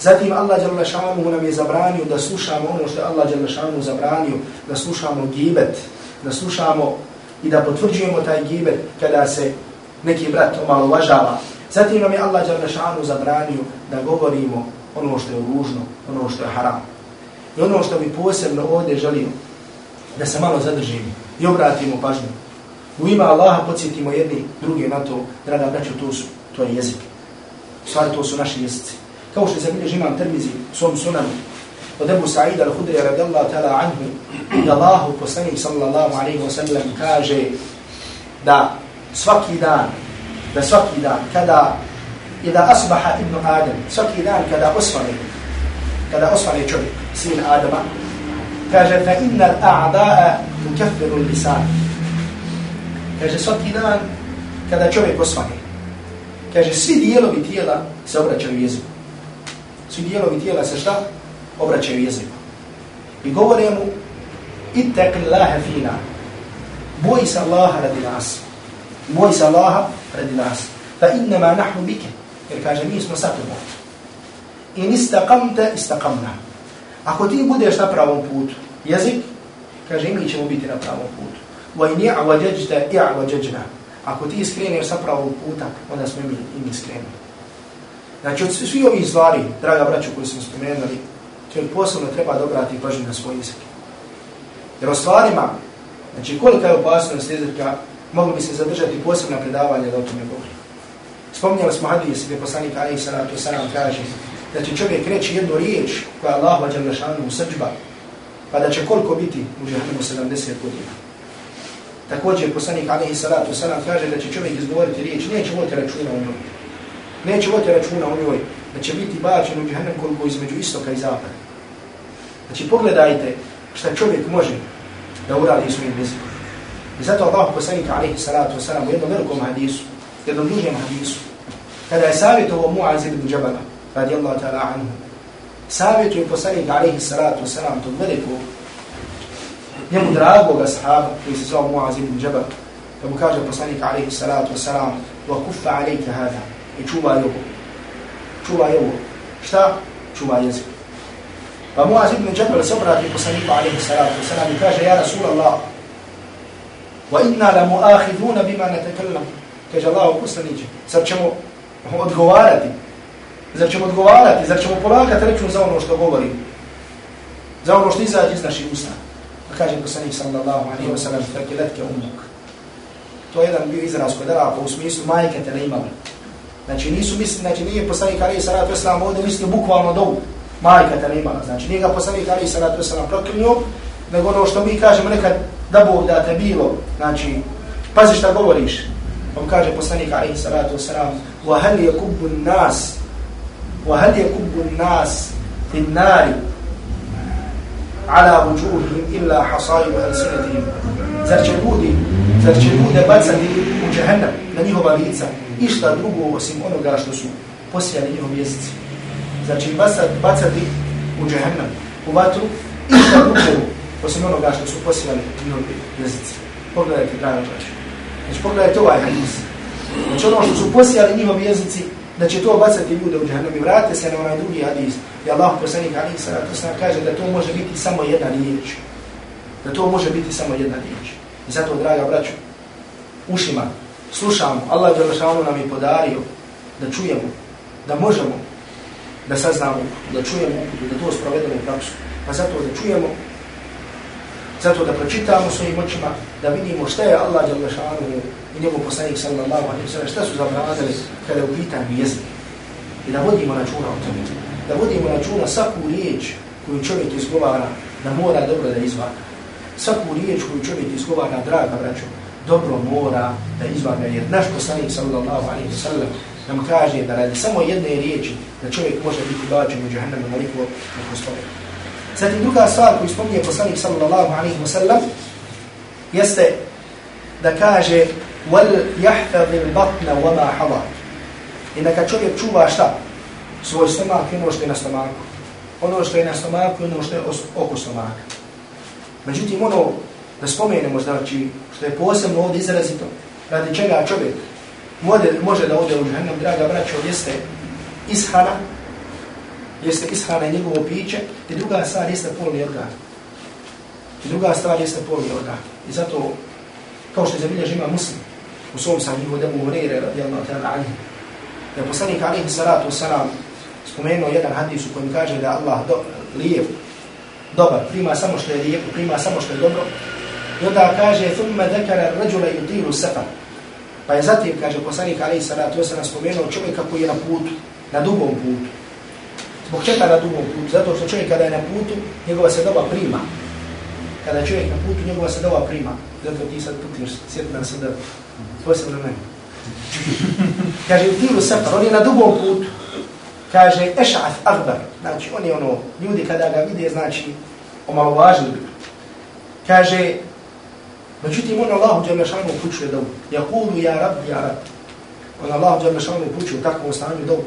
Zatim Allah dželle šanu nam je zabranio da slušamo ono što je Allah dželle šanu zabranio, da slušamo gibet, da slušamo i da potvrđujemo taj gibet kada se neki brat omalovažava. Zatim nam je Allah dželle šanu zabranio da govorimo ono što je ružno, ono što je haram. I ono što bi posebno ovdje želio da se malo zadržimo i obratimo pažnju. U ima Allaha podsjetimo jedni druge na to, draga braćo, to, su, to je jezik. Stvari to su naši jezici kao što se bilježi imam termizi u svom sunanu od Ebu Sa'ida al-Hudri radijallahu ta'ala anhu da Allahu poslanik sallallahu alaihi wa sallam kaže da svaki dan da svaki dan kada ida asbaha ibn Adam svaki dan kada osvane kada osvane čovjek sin Adama inna al-a'da'a tukaffiru l-lisan kaže svaki dan kada čovjek osvane kaže svi dijelovi tijela se obraćaju jeziku svi dijelovi tijela se šta? Obraćaju jeziku. I govore mu, ittaq Allahe fina. Boj se Allaha radi nas. Boj se Allaha radi nas. Fa innama nahnu bike. Jer kaže, mi smo sa tobom. In istaqamta, istaqamna. Ako ti budeš na pravom putu, jezik, kaže, mi ćemo biti na pravom putu. Wa in i'wađeđta, i'wađeđna. Ako ti skreneš sa pravog puta, onda smo mi i mi skrenuli. Znači, od svi ovih stvari, draga braću koji smo spomenuli, čovjek posebno treba dobrati pažnju na svoj jezik. Jer o stvarima, znači kolika je opasnost jezika, mogli bi se zadržati posebna predavanja da o tome govori. Spomnjali smo hadis gdje poslanik Ali Salatu Salam kaže da će čovjek reći jednu riječ koja je Allah vađa u srđba, pa da će koliko biti u žahnemu 70 godina. Također poslanik Ali Salatu Salam kaže da će čovjek izgovoriti riječ, neće voditi računa o njoj neće voditi računa o njoj, da će biti bačen u džahnem koliko između istoka i zapada. Znači pogledajte šta čovjek može da uradi svojim jezikom. I zato Allah poslanik alaihi salatu wasalam u jednom velikom hadisu, jednom dužem hadisu, kada je savjetovo Mu'az ibn Jabala, radi Allah ta'ala anhu, savjetuje poslanik alaihi salatu wasalam tog velikog, njemu dragoga sahaba koji se zvao Mu'az ibn Jabal, da mu kaže poslanik alaihi salatu wasalam, wa kuffa alaika hada, i čuvaj ovo. Čuvaj ovo. Šta? Čuvaj jezik. Pa Muaz ibn Džabel se obrati poslaniku alaihi salatu wasalam i kaže, ja Rasul Allah, wa inna la muahiduna bima netekallam. Kaže Allah poslaniće, sad ćemo odgovarati? Zar ćemo odgovarati? Zar ćemo polakati rečun za ono što govori? Za ono što izađe iz naših usta? Pa kaže poslanik sallallahu alaihi wa sallam, tako letke umuk. To je jedan bio izraz kod Arapa u smislu majke te ne imali. Znači nisu mislili, znači nije poslanik Ali sallatu wasalam ovdje mislio bukvalno dovu. Majka te ne imala. Znači nije ga poslanik Ali salatu wasalam proklinio, nego ono što mi kažemo nekad da Bog da te bilo. Znači, pazi šta govoriš. On kaže poslanik Ali salatu wasalam wa hal nas وهل يكب الناس في النار على وجوههم إلا حصائب ألسنتهم ala wujuhihim illa hasaibu alsinatihim. Zar će ljudi, zar će ljude bacati u džahannam na njihova lica išta drugo osim onoga što su posijali njihov jezici. Znači bacati, bacati u džahannam, u vatru, išta drugo osim onoga što su posijali njihov jezici. Pogledajte, draga braća. Znači pogledajte ovaj hadis. Znači ono što su posijali njihovi jezici, da će to bacati ljude u džahannam i vratite se na onaj drugi hadis. I Allah poslanik Ali Salatu Sam kaže da to može biti samo jedna riječ. Da to može biti samo jedna riječ. I zato, draga braćo, ušima slušamo, Allah Đelešanu nam je podario da čujemo da možemo da saznamo, da čujemo da to sprovedemo u praksu. Pa zato da čujemo, zato da pročitamo svojim očima, da vidimo šta je Allah Đalešanu i njegov poslanik sallallahu alaihi wa sallam, šta su zabranili kada je u pitanju jezik. I da vodimo računa o tome. Da vodimo računa svaku riječ koju čovjek izgovara, da mora dobro da izvaga Svaku riječ koju čovjek izgovara, draga braćo, dobro mora da izvaga, jer naš poslanik sallallahu alaihi wa sallam nam kaže da radi samo jedne riječi da čovjek može biti bačen u džahannama naliko neko stove. Zatim druga stvar koju spominje poslanik sallallahu alaihi wa sallam jeste da kaže wal yahfadhi al-batna wa ma hadar. I neka čovjek čuva šta? Svoj stomak i ono što je na stomaku. Ono što je na stomaku i ono što je oko stomaka. Međutim, ono da spomenemo, znači, što je posebno ovdje izrazito, radi čega čovjek može, može da ode u džahnem, draga braćo, jeste ishana, jeste ishrana i njegovo piće, i druga stvar jeste polni organ. I druga stvar jeste polni organ. I zato, kao što je zabilježi ima muslim, u svom sahihu debu Hureyre, radijallahu ta'ala alihi, da je poslanik alihi salatu wasalam spomenuo jedan hadis u kojem kaže da Allah do, lijep, dobar, prima samo što je lijepo, prima samo što je dobro, i onda kaže, thumma dekara rađula yutilu sefar, Pa je zatim, kaže poslanik alihi Salatu, wasalam, spomenuo čovjeka koji je na putu, na dugom putu. Zbog čega na dugom putu? Zato što čovjek kada je na putu, njegova se doba prima. Kada je čovjek na putu, njegova se doba prima. Zato ti sad putiš, sjeti nam se da posebno meni. kaže, u tilu srpar, on je na dugom putu. Kaže, eša'ath arbar. Znači, on je ono, ljudi kada ga vide, znači, omalovažili bi. Kaže, Međutim, on Allahu Đalešanu upućuje dobu. Ja kulu, ja rab, ja rab. On Allahu Đalešanu upućuje u takvom stanju dobu.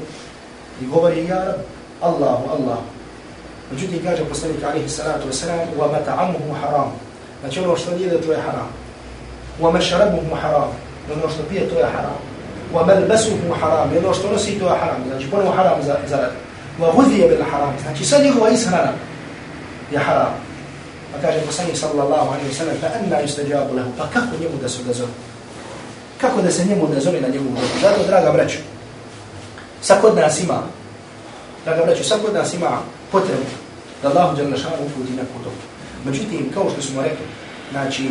I govori, ja rab, Allahu, Allahu. Međutim, kaže poslanik alihi salatu wasalam, wa mata'amuhu haram. Znači ono što jede, to je haram. Wa mašarabuhu haram. Znači, ono što pije, to je haram. Wa malbasuhu haram. Znači, ono što nosi, to je haram. Znači ponovo haram za, za Wa gudhije bil haram. Znači sad njegova ishrana je haram. Pa kaže poslanik sallallahu alaihi wa sallam, fa anna yustajabu lahu, pa kako njemu da se odazove? Kako da se njemu odazove na njegovu dobu? Zato, draga braću, sad kod nas ima, draga braću, sad kod nas ima potrebu da Allah uđer na šanu uputi neku dobu. Međutim, kao što smo rekli, znači,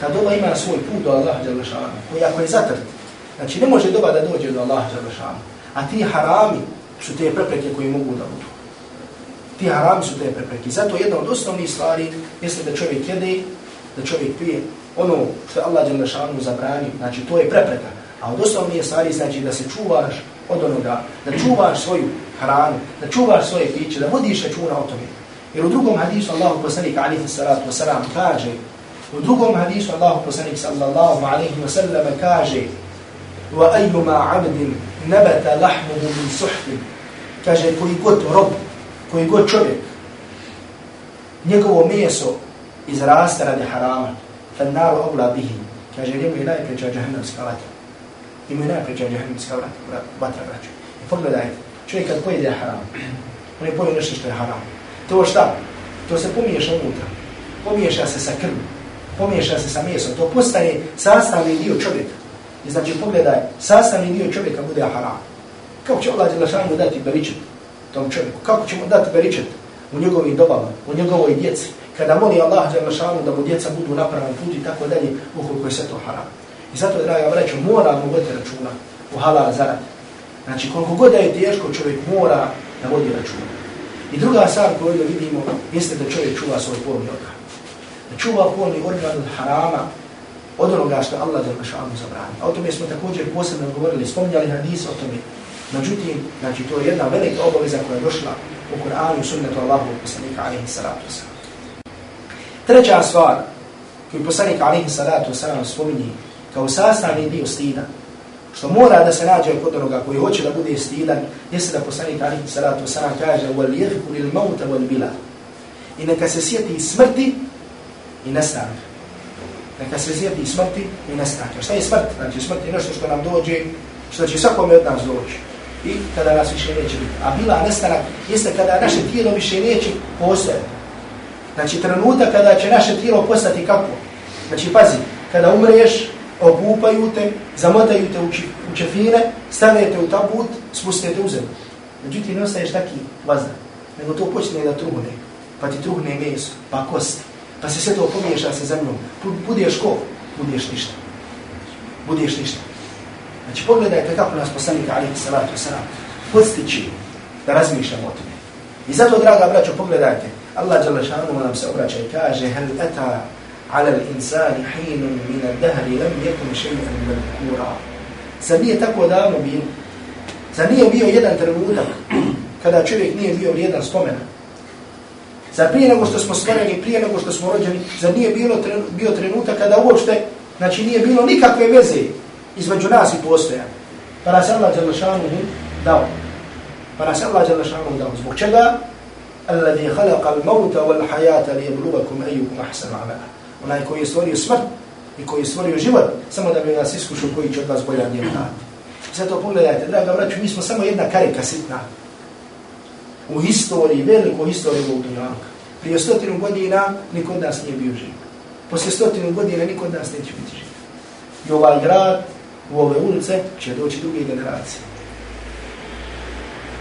ta doba ima svoj put do Allah Đalešanu, koji ako je zatrt, znači ne može doba da dođe do Allah Đalešanu, a ti harami su te prepreke koje mogu da budu ti harami su te prepreke. Zato jedna od osnovnih stvari jeste da čovjek jede, da čovjek pije ono što je Allah Đalešanu zabrani, znači to je prepreka. A od osnovnih stvari znači da se čuvaš od onoga, da čuvaš svoju hranu, da čuvaš svoje piće, da vodiš računa o tome. Jer u drugom hadisu Allahu poslanik alihi salatu wasalam kaže, u drugom hadisu Allahu poslanik sallallahu alaihi wasallam kaže, wa ayyuma abdin nabata lahmuhu min kaže koji god rob koji god čovjek, njegovo meso izraste radi harama, فَنَّارُ أَوْلَا بِهِ bihi, kaže, njemu je najpreća džahannamska vatra. Njemu je najpreća džahannamska vatra, vraća. I pogledajte, čovjek kad pojede haram, on je pojede nešto što je haram. To šta? To se pomiješa unutra. Pomiješa se sa krvom. Pomiješa se sa mjesom. To postane sastavni dio čovjeka. I znači, pogledaj, sastavni dio čovjeka bude haram. Kako će Allah Đelešanu dati beričet? tom čovjeku. Kako ćemo dati beričet u njegovim dobama, u njegovoj djeci, kada moli Allah za da mu djeca budu na pravom putu i tako dalje, ukoliko je sve to haram. I zato, draga vreću, moramo voditi računa u halal zarad. Znači, koliko god je teško, čovjek mora da vodi računa. I druga stvar koju ovdje vidimo, jeste da čovjek čuva svoj polni organ. Da čuva polni organ od harama, od onoga što Allah za našanu zabrani. A o tome smo također posebno govorili, spominjali hadis o tome, Međutim, znači to je jedna velika obaveza koja je došla u Kur'anu i sunnetu Allahu poslanika alaihi salatu wasalam. Treća stvar koju poslanik alaihi salatu wasalam spominje kao sastavni dio stida, što mora da se nađe kod onoga koji hoće da bude stidan, jeste da poslanik alaihi salatu wasalam kaže wal yirku lil mauta wal bila. I neka se sjeti smrti i nestanka. Neka se sjeti smrti i nestanka. Šta je smrt? Znači smrt je nešto što nam dođe, što će svakome od nas doći i kada nas više neće biti. A bila nestanak jeste kada naše tijelo više neće postoje. Znači trenutak kada će naše tijelo postati kako? Znači pazi, kada umreš, obupaju te, zamotaju te u čefine, stanete u tabut, spustete u zemlju. Međutim, ne ostaješ taki vazda, nego to počne da truhne, pa ti truhne meso, pa kosti, pa se sve to pomiješa sa zemljom, budeš ko? Budeš ništa. Budeš ništa. Znači, pogledajte kako nas poslanika, alihi salatu wasalam, podstići da razmišljamo o tome. I zato, draga braćo, pogledajte, Allah Đalešanu nam se obraća i kaže, hel eta ala l'insani hinun min al-dahri lam yakun shay'an madhkura. Zar nije tako davno bilo? Zar nije bio jedan trenutak kada čovjek nije bio vrijedan spomena? Zar prije nego što smo stvoreni, prije nego što smo rođeni, zar nije bilo tre, bio trenutak kada uopšte, znači nije bilo nikakve veze između nas i postojanja? Pa nas Allah jalla dao. Pa nas Allah jalla dao. Zbog čega? Alladhi khalaqa al-mauta wal-hayata liyabluwakum ayyukum ahsanu amala. Onaj koji je stvorio smrt i koji je stvorio život, samo da bi nas iskušao koji će od vas bolja njemu dati. Zato pogledajte, draga braću, mi smo samo jedna karika sitna u historiji, veliko historiji ovog dunjavka. Prije stotinu godina niko od nas nije bio živ. Poslije stotinu godina niko od nas neće biti živ. I ovaj grad, u ove ulice, će doći druge generacije.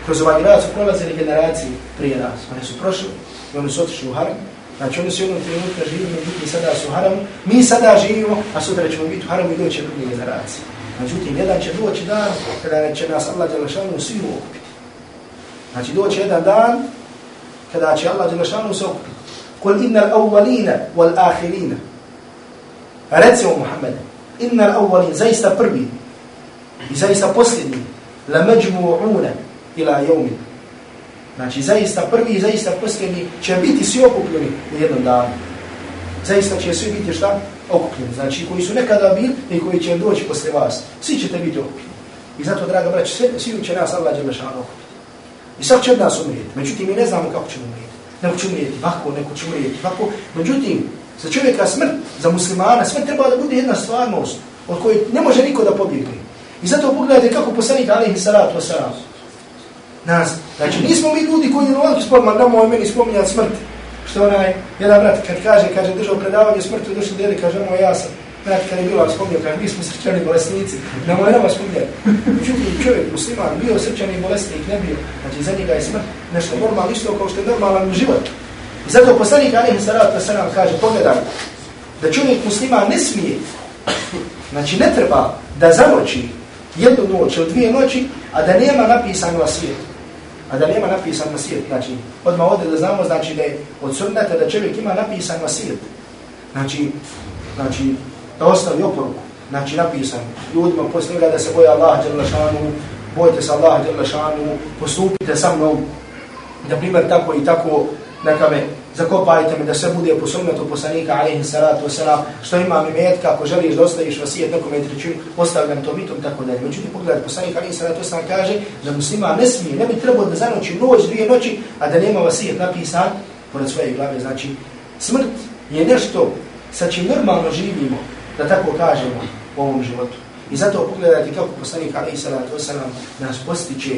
Kroz ovaj grad su prolazili generacije prije nas. Oni su prošli i oni su otišli u haram. Znači oni su jednom trenutka živili, međutim sada su u haramu. Mi sada živimo, a sutra ćemo biti u haramu i doće druge generacije. Međutim, jedan će doći dan kada će nas Allah Đelešanu svi okupiti. Znači doće jedan dan kada će Allah Đelešanu se okupiti. Kul inna l-awwalina wal-akhirina. Recimo Muhammed, inna l-awwalina, zaista prvi i zaista posljednji, la međmu'una ila jomina. Znači, zaista prvi i zaista posljednji će biti svi okupljeni u jednom danu. Zaista će svi biti šta? Okupljeni. Znači, koji su nekada bili i koji će doći posle vas. Svi ćete biti okupljeni. I zato, draga braća, svi, će nas Allah Đelešan okupiti. I sad će od nas umrijeti. Međutim, mi ne znamo kako ćemo umrijeti. Neko će umrijeti vako, neko će umrijeti vako. Međutim, za čovjeka smrt, za muslimana, smrt treba da bude jedna stvarnost od koje ne može niko da pobjegne. I zato pogledajte kako poslanik alaihi salatu wasalam nas. Znači, nismo mi ljudi koji je ovako spomma, da moj meni spominjati smrt. Što onaj, jedan brat kad kaže, kaže, držao predavanje smrti, došli djede, kaže, moj ja sam. Brat kad je bilo spominjao, kaže, mi smo srčani bolesnici, na moj nama spomnjati. Međutim, čovjek, musliman, bio srčani bolesnik, ne bio. Znači, za njega je smrt nešto normalno, isto kao što je normalan život. I zato poslanik Alihi Sarat Veselam kaže, pogledaj, da čovjek muslima ne smije, znači ne treba da zanoći jednu noć ili dvije noći, a da nema napisan na svijetu a da nema napisan vasijet, znači, odmah ovdje da znamo, znači, da je od sunnata da čovjek ima napisan vasijet, znači, znači, da ostavi oporuku, znači, napisan. Ljudima poslije da se boje Allah, šanu, bojte se Allah, šanu, postupite sa mnom, da primjer tako i tako, neka me zakopajte me da sve bude po sunnetu poslanika alaihi salatu wasalam, što ima mi metka, ako želiš da ostaviš vasijet nekome trećinu, ostavljam to mitom, tako dalje. Međutim, pogledaj, poslanik alaihi salatu wasalam kaže da muslima ne smije, ne bi trebao da zanoći noć, dvije noći, a da nema vasijet napisan pored svoje glave. Znači, smrt je nešto sa čim normalno živimo, da tako kažemo, u ovom životu. I zato pogledajte kako poslanik alaihi salatu wasalam nas postiče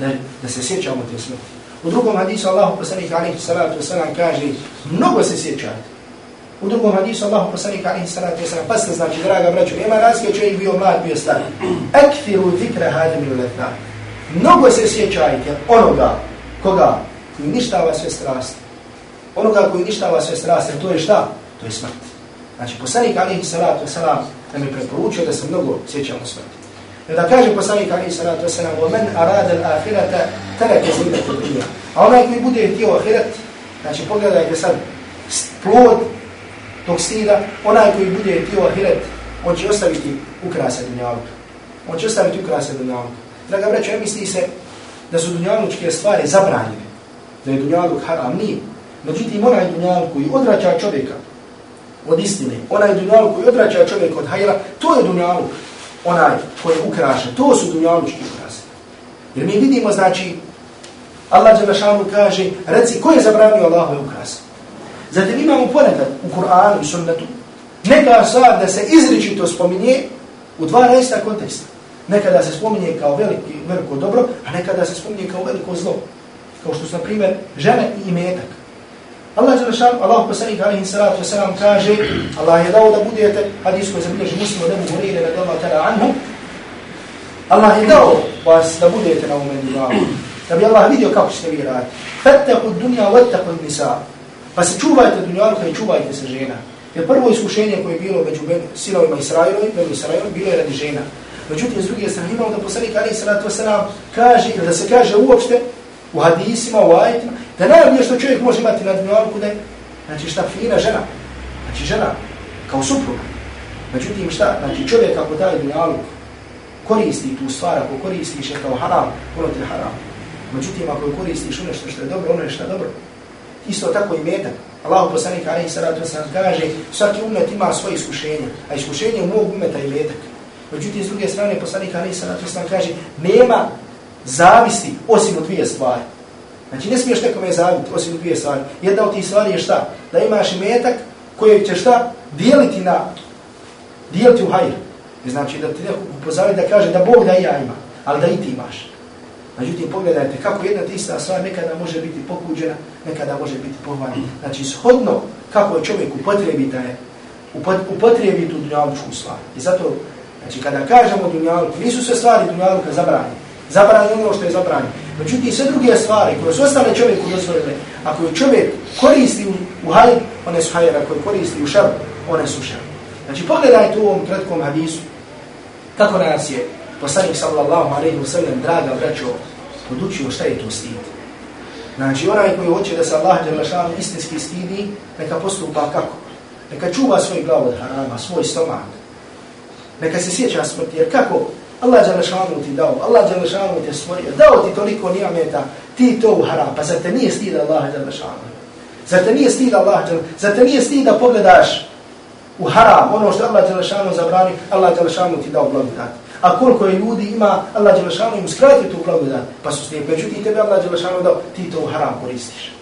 da, da se sjećamo te smrti. U drugom hadisu Allahu poslanik alaihi salatu wasalam kaže, mnogo se sjećate. U drugom hadisu Allahu poslanik alaihi salatu wasalam, pa ste znači, draga braćo, nema razlike čovjek bio mlad, bio star. Ekfiru zikra hadim ili letna. Mnogo se sjećajte onoga, koga, koji ništava sve strasti. Onoga koji ništava sve strasti, to je šta? To je smrt. Znači, poslanik alaihi salatu wasalam nam je preporučio da se mnogo sjećamo smrti I da kaže poslanik Ali salatu wasalam, وَمَنْ أَرَادَ الْآخِرَةَ تَرَكَ زِيدَةُ الدُّنْيَا A onaj koji bude htio ahiret, znači pogledajte sad, plod tog stila, onaj koji bude htio ahiret, on će ostaviti ukrase dunjaluka. On će ostaviti ukrase dunjaluka. Draga braćo, ja misli se da su dunjalučke stvari zabranjene, da je dunjaluk haram, nije. Međutim, onaj dunjaluk koji odrača čovjeka od istine, onaj dunjaluk koji odrača čovjeka od hajra, to je dunjaluk onaj koji je ukrašen. To su dunjalučki ukrase. Jer mi vidimo, znači, Allah Đelešanu kaže, reci, ko je zabranio Allahove ukrase? Zatim imamo ponekad u Kur'anu i sunnetu, neka stvar da se izričito spominje u dva različita konteksta. Nekada se spominje kao veliki, veliko dobro, a nekada se spominje kao veliko zlo. Kao što su, na primjer, žene i imetak. Allah je zašan, Allah poslanik alaihi salatu wasalam kaže, Allah je dao da budete, hadis koji zabilježi muslimo da mu gorele na dala tada anhu, Allah je dao vas da budete na umen imamu, da bi Allah vidio kako ćete vi raditi. Fattaku dunja, vattaku nisa. Pa se čuvajte dunjaluka i čuvajte se žena. Jer prvo iskušenje koje je bilo među sinovima Israilovi, među Israilovi, bilo je radi žena. Međutim, s druge strane imamo da poslanik alaihi Salatu Wasalam kaže, da se kaže uopšte u hadisima, u ajitima, da najbolje što čovjek može imati na dunjalku da je, znači šta fina žena, znači žena kao supruga. Međutim, šta, znači čovjek ako taj dunjaluk koristi tu stvar, ako koristiš je kao haram, ono ti je haram. Međutim, ako koristiš ono što je dobro, ono je šta dobro. Isto tako i metak. Allah poslanik alaihi salatu wasalam kaže svaki umet ima svoje iskušenje, a iskušenje u mog umeta je metak. Međutim, s druge strane, poslanik alaihi salatu wasalam kaže nema zavisti osim od dvije stvari. Znači, ne smiješ nekome zaviti osim od dvije stvari. Jedna od tih stvari je šta? Da imaš imetak koji će šta? Dijeliti na, dijeliti u hajr. Znači, da ti neko upozavi da kaže da Bog da i ja ima, ali da i ti imaš. Međutim, pogledajte kako jedna tista stvar nekada može biti pokuđena, nekada može biti pohvaljena. Znači, shodno kako je čovjek upotrebi je, upotrebi tu dunjalučku stvar. I zato, znači, kada kažemo dunjalučku, nisu sve stvari dunjaluka zabranje. Zabranje ono što je zabranje. Međutim, sve druge stvari koje su ostale čovjeku dozvoljene, ako je čovjek koristi u, u hajr, one su hajr, koje koristi u šar, one su šar. Znači, pogledajte u ovom kratkom hadisu, kako nas je poslanik sallallahu alaihi wa sallam, draga braćo, podučio šta je to stid. Znači, onaj koji hoće da se Allah Đerlašanu istinski stidi, neka postupa kako? Neka čuva svoj glavu od harama, svoj stomak. Neka se sjeća smrti, jer kako? Allah Đalešanu ti dao, Allah Đalešanu ti stvorio, dao ti toliko nijameta, ti to u haram, pa zar te nije stid Allah Đalešanu? Zar te nije stid Allah Đalešanu? Zar te nije stid da pogledaš u haram, ono što Allah Đerlašanu zabrani, Allah Đerlašanu ti dao blagodat. A koliko je ljudi ima, Allah Đelešanu im skrati tu blagodat, pa su slijepi. Međutim, tebe Allah Đelešanu dao, ti to u haram koristiš.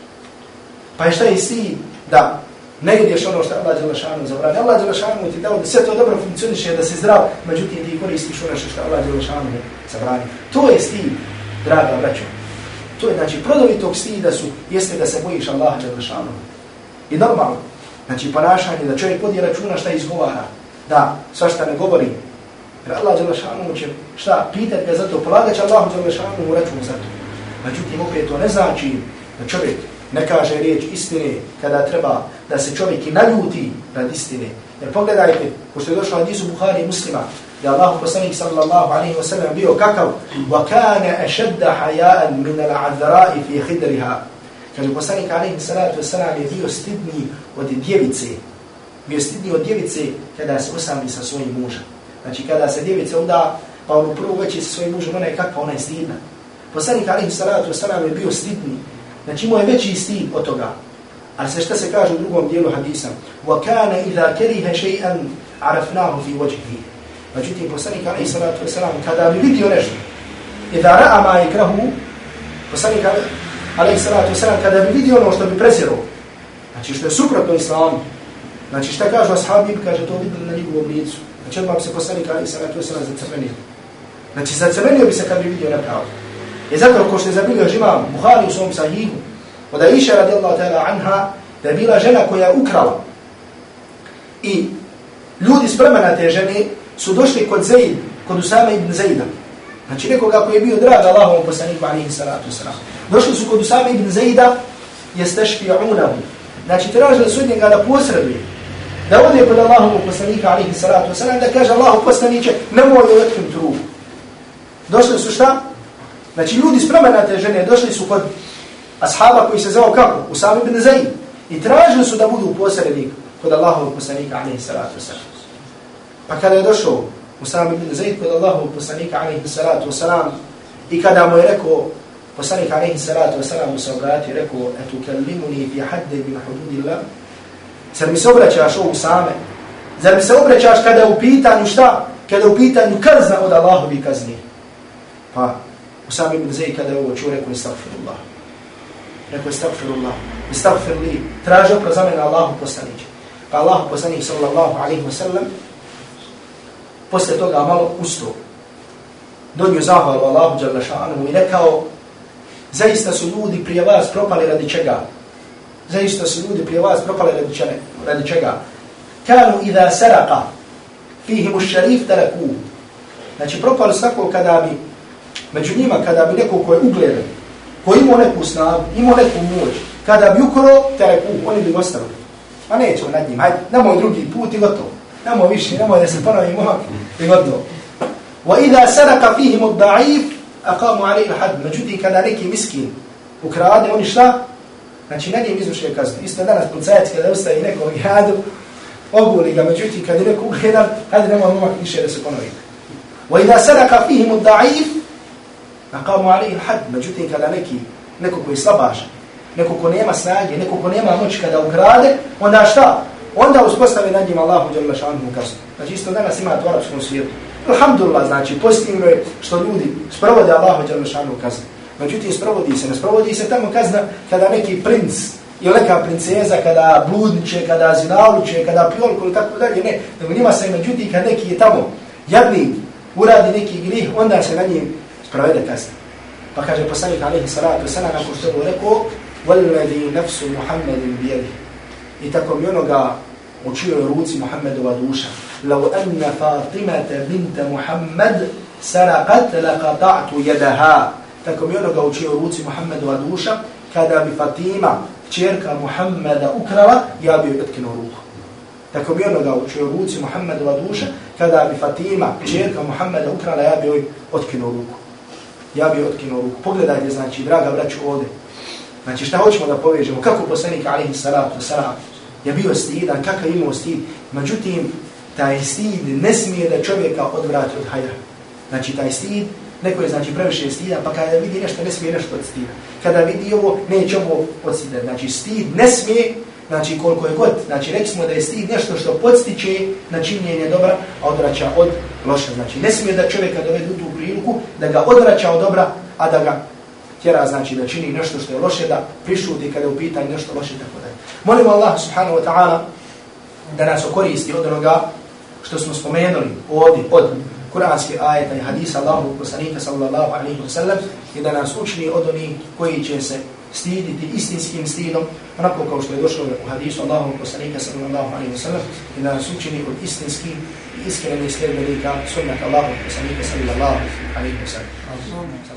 Pa je šta je si da ne ideš ono što Allah Đelešanu zabrani. Allah Đelešanu ti dao da sve to dobro funkcioniše, da si zdrav, međutim ti koristiš ono što Allah Đelešanu zabrani. To je stil, draga braćo. To je, znači, prodovi tog stida su, jeste da se bojiš Allah Đelešanu. I normalno, znači, ponašanje da čovjek podi računa šta izgovara, da svašta ne govori, Jer Allah Đelešanu će šta pitat ga za to, polagat će Allah Đelešanu račun za to. Međutim, opet to ne znači da čovjek ne kaže riječ istine kada treba da se čovjek i naljuti rad istine. Jer pogledajte, pošto je došlo Hadisu Bukhari i muslima, da Allah poslanik sallallahu alaihi wa sallam bio kakav وَكَانَ أَشَدَّ حَيَاءً مِنَ الْعَذْرَاءِ فِي خِدْرِهَا Kaže, poslanik alaihi salatu wa sallam je bio stidni od djevice. Bio stidni od djevice kada se osamli sa svojim mužem. Znači kada se djevica uda, pa ono prvo veći sa svojim mužem, ona je kakva, ona je stidna. Poslanik alaihi salatu wasalam je bio stidni. Znači imao je veći stid od toga. Ali se šta se kaže u drugom dijelu hadisa? وَكَانَ إِذَا كَرِهَ شَيْئًا عَرَفْنَاهُ فِي وَجْهِهِ Međutim, poslanik alaihi salatu wasalam, kada bi vidio nešto, إِذَا رَأَ مَا يَكْرَهُ Poslanik alaihi salatu wasalam, kada bi vidio ono što bi prezirao, znači što je suprotno islamu, znači šta kažu ashabi, kaže to vidjeli na njegovom licu. Znači odmah bi se poslanik Ali Salatu Veselam zacrvenio. Znači zacrvenio bi se kad bi vidio nepravdu. I zato ko što je zabilio živa Buhari u svom sahihu, od Aisha radijallahu ta'ala anha, da je bila žena koja je ukrala. I ljudi spremena te žene su došli kod Zaid, kod Usama ibn Zaida. Znači nekoga koji je bio drag Allahom poslaniku alihi salatu wasalam. Došli su kod Usama ibn Zaida, jeste šfi'unahu. Znači tražili su njega da posreduje da ode kod Allahovog poslanika alihi salatu wasalam da kaže Allahu poslaniće nemoj da otkrim tu. Došli su šta? Znači ljudi spremena te žene došli su kod ashaba koji se zvao kako? Usam ibn Zaid. I tražili su da budu posrednik kod Allahovog poslanika alaihi salatu wasalam. Pa kada je došao Usam ibn Zaid kod Allahovog poslanika alaihi salatu wasalam i kada mu je rekao poslanik alaihi salatu wasalam mu se obratio i rekao etu kallimuni fi hadde bin hududillah Zar mi se obraćaš ovu same? Zar mi se obraćaš kada je u pitanju šta? Kada je u pitanju kazna od Allahovi kazni? Pa, Usam ibn Zaid kada je ovo čuo, rekao je stagfirullah. Rekao je stagfirullah. Stagfir li, traži opra za mene Allahu poslanić. Pa Allahu poslanić sallallahu alaihi wa sallam, posle toga malo ustao. donio zahvalu Allahu jalla i rekao, zaista su ljudi prije vas propali radi čega? zaista su ljudi prije vas propali radi, čene, radi čega. Kanu idha saraka fihimu šarif tarakuhu. Znači propali svako kada bi, među njima kada bi neko ko je ugledan, koji imao neku snagu, imao neku moć, kada bi ukro, tereku, oni bi ostavili. Ma nećemo nad njim, hajde, namo drugi put i gotovo. Namo više, namo da se ponovimo i gotovo. Wa idha saraka fihim od-da'if, aqamu alayhi had. Međutim kada neki miskin ukrade, oni šta? Znači na njim izvršuje kaznu. Isto danas policajac kada ustaje neko jadu, gradu, oguli ga, međutim kada je neko ugledan, hajde namo momak više da se ponovi. Wa idha saraka fihim od-da'if, aqamu alayhi al-had Međutim kada neki neko koji je neko ko nema snage, neko ko nema moć kada ukrade, onda šta? Onda uspostavi nad njim Allahu dželle šanuhu kaznu. Znači isto danas ima u arapskom svijetu. Alhamdulillah, znači pozitivno je što ljudi sprovode Allahu dželle šanuhu kaznu. Međutim, sprovodi se, ne sprovodi se tamo kazna kada neki princ ili neka princeza, kada bludniče, kada zinaluče, kada pjolko ili tako dalje, ne. Nego njima se, međutim, kad neki je tamo jadni, uradi neki grih, onda se na njim sprovede kazna. Pa kaže poslanik alaihi salatu sana nakon što je rekao وَالَّذِي نَفْسُ مُحَمَّدٍ بِيَدِهِ I tako mi onoga u čijoj ruci Muhammedova duša لَوْ أَنَّ فَاطِمَةَ بِنْتَ مُحَمَّدٍ سَرَقَتْ لَقَطَعْتُ يَدَهَا Tako mi onoga u čijoj ruci Muhammedova duša kada bi Fatima, čerka Muhammeda ukrala, ja bi joj otkinuo ruku. Tako mi onoga u čijoj ruci Muhammedova duša kada bi Fatima, čerka Muhammeda ukrala, ja bi joj otkinuo ruku. Ja bi otkinuo ruku. Pogledajte, znači, draga braću, ovdje. Znači šta hoćemo da povežemo, kako poslanik alihi salatu salatu, je bio stidan, kakav imao stid, međutim, taj stid ne smije da čovjeka odvrati od hajra. Znači taj stid, neko je znači previše stidan, pa kada vidi nešto, ne smije nešto od stida. Kada vidi ovo, neće ovo od stida. Znači stid ne smije, znači koliko je god, znači rekli smo da je stid nešto što podstiče na činjenje dobra, a odvraća od loša. Znači ne smije da čovjeka dovede u tu priliku, da ga odvraća od dobra, a da ga tjera znači da čini nešto što je loše, da prišuti kada je u pitanju nešto loše, tako da je. Molimo Allah subhanahu wa ta'ala da nas okoristi od onoga što smo spomenuli ovdje od kuranske ajeta i hadisa Allahu poslanika sallallahu alaihi wa sallam i da nas učini od onih koji će se stiditi istinskim stidom, onako kao što je došlo u hadisu Allahu poslanika sallallahu alaihi wa sallam i da nas učini od istinskih i iskrenih sljedbenika sunnata Allahu poslanika sallallahu alaihi wa sallam.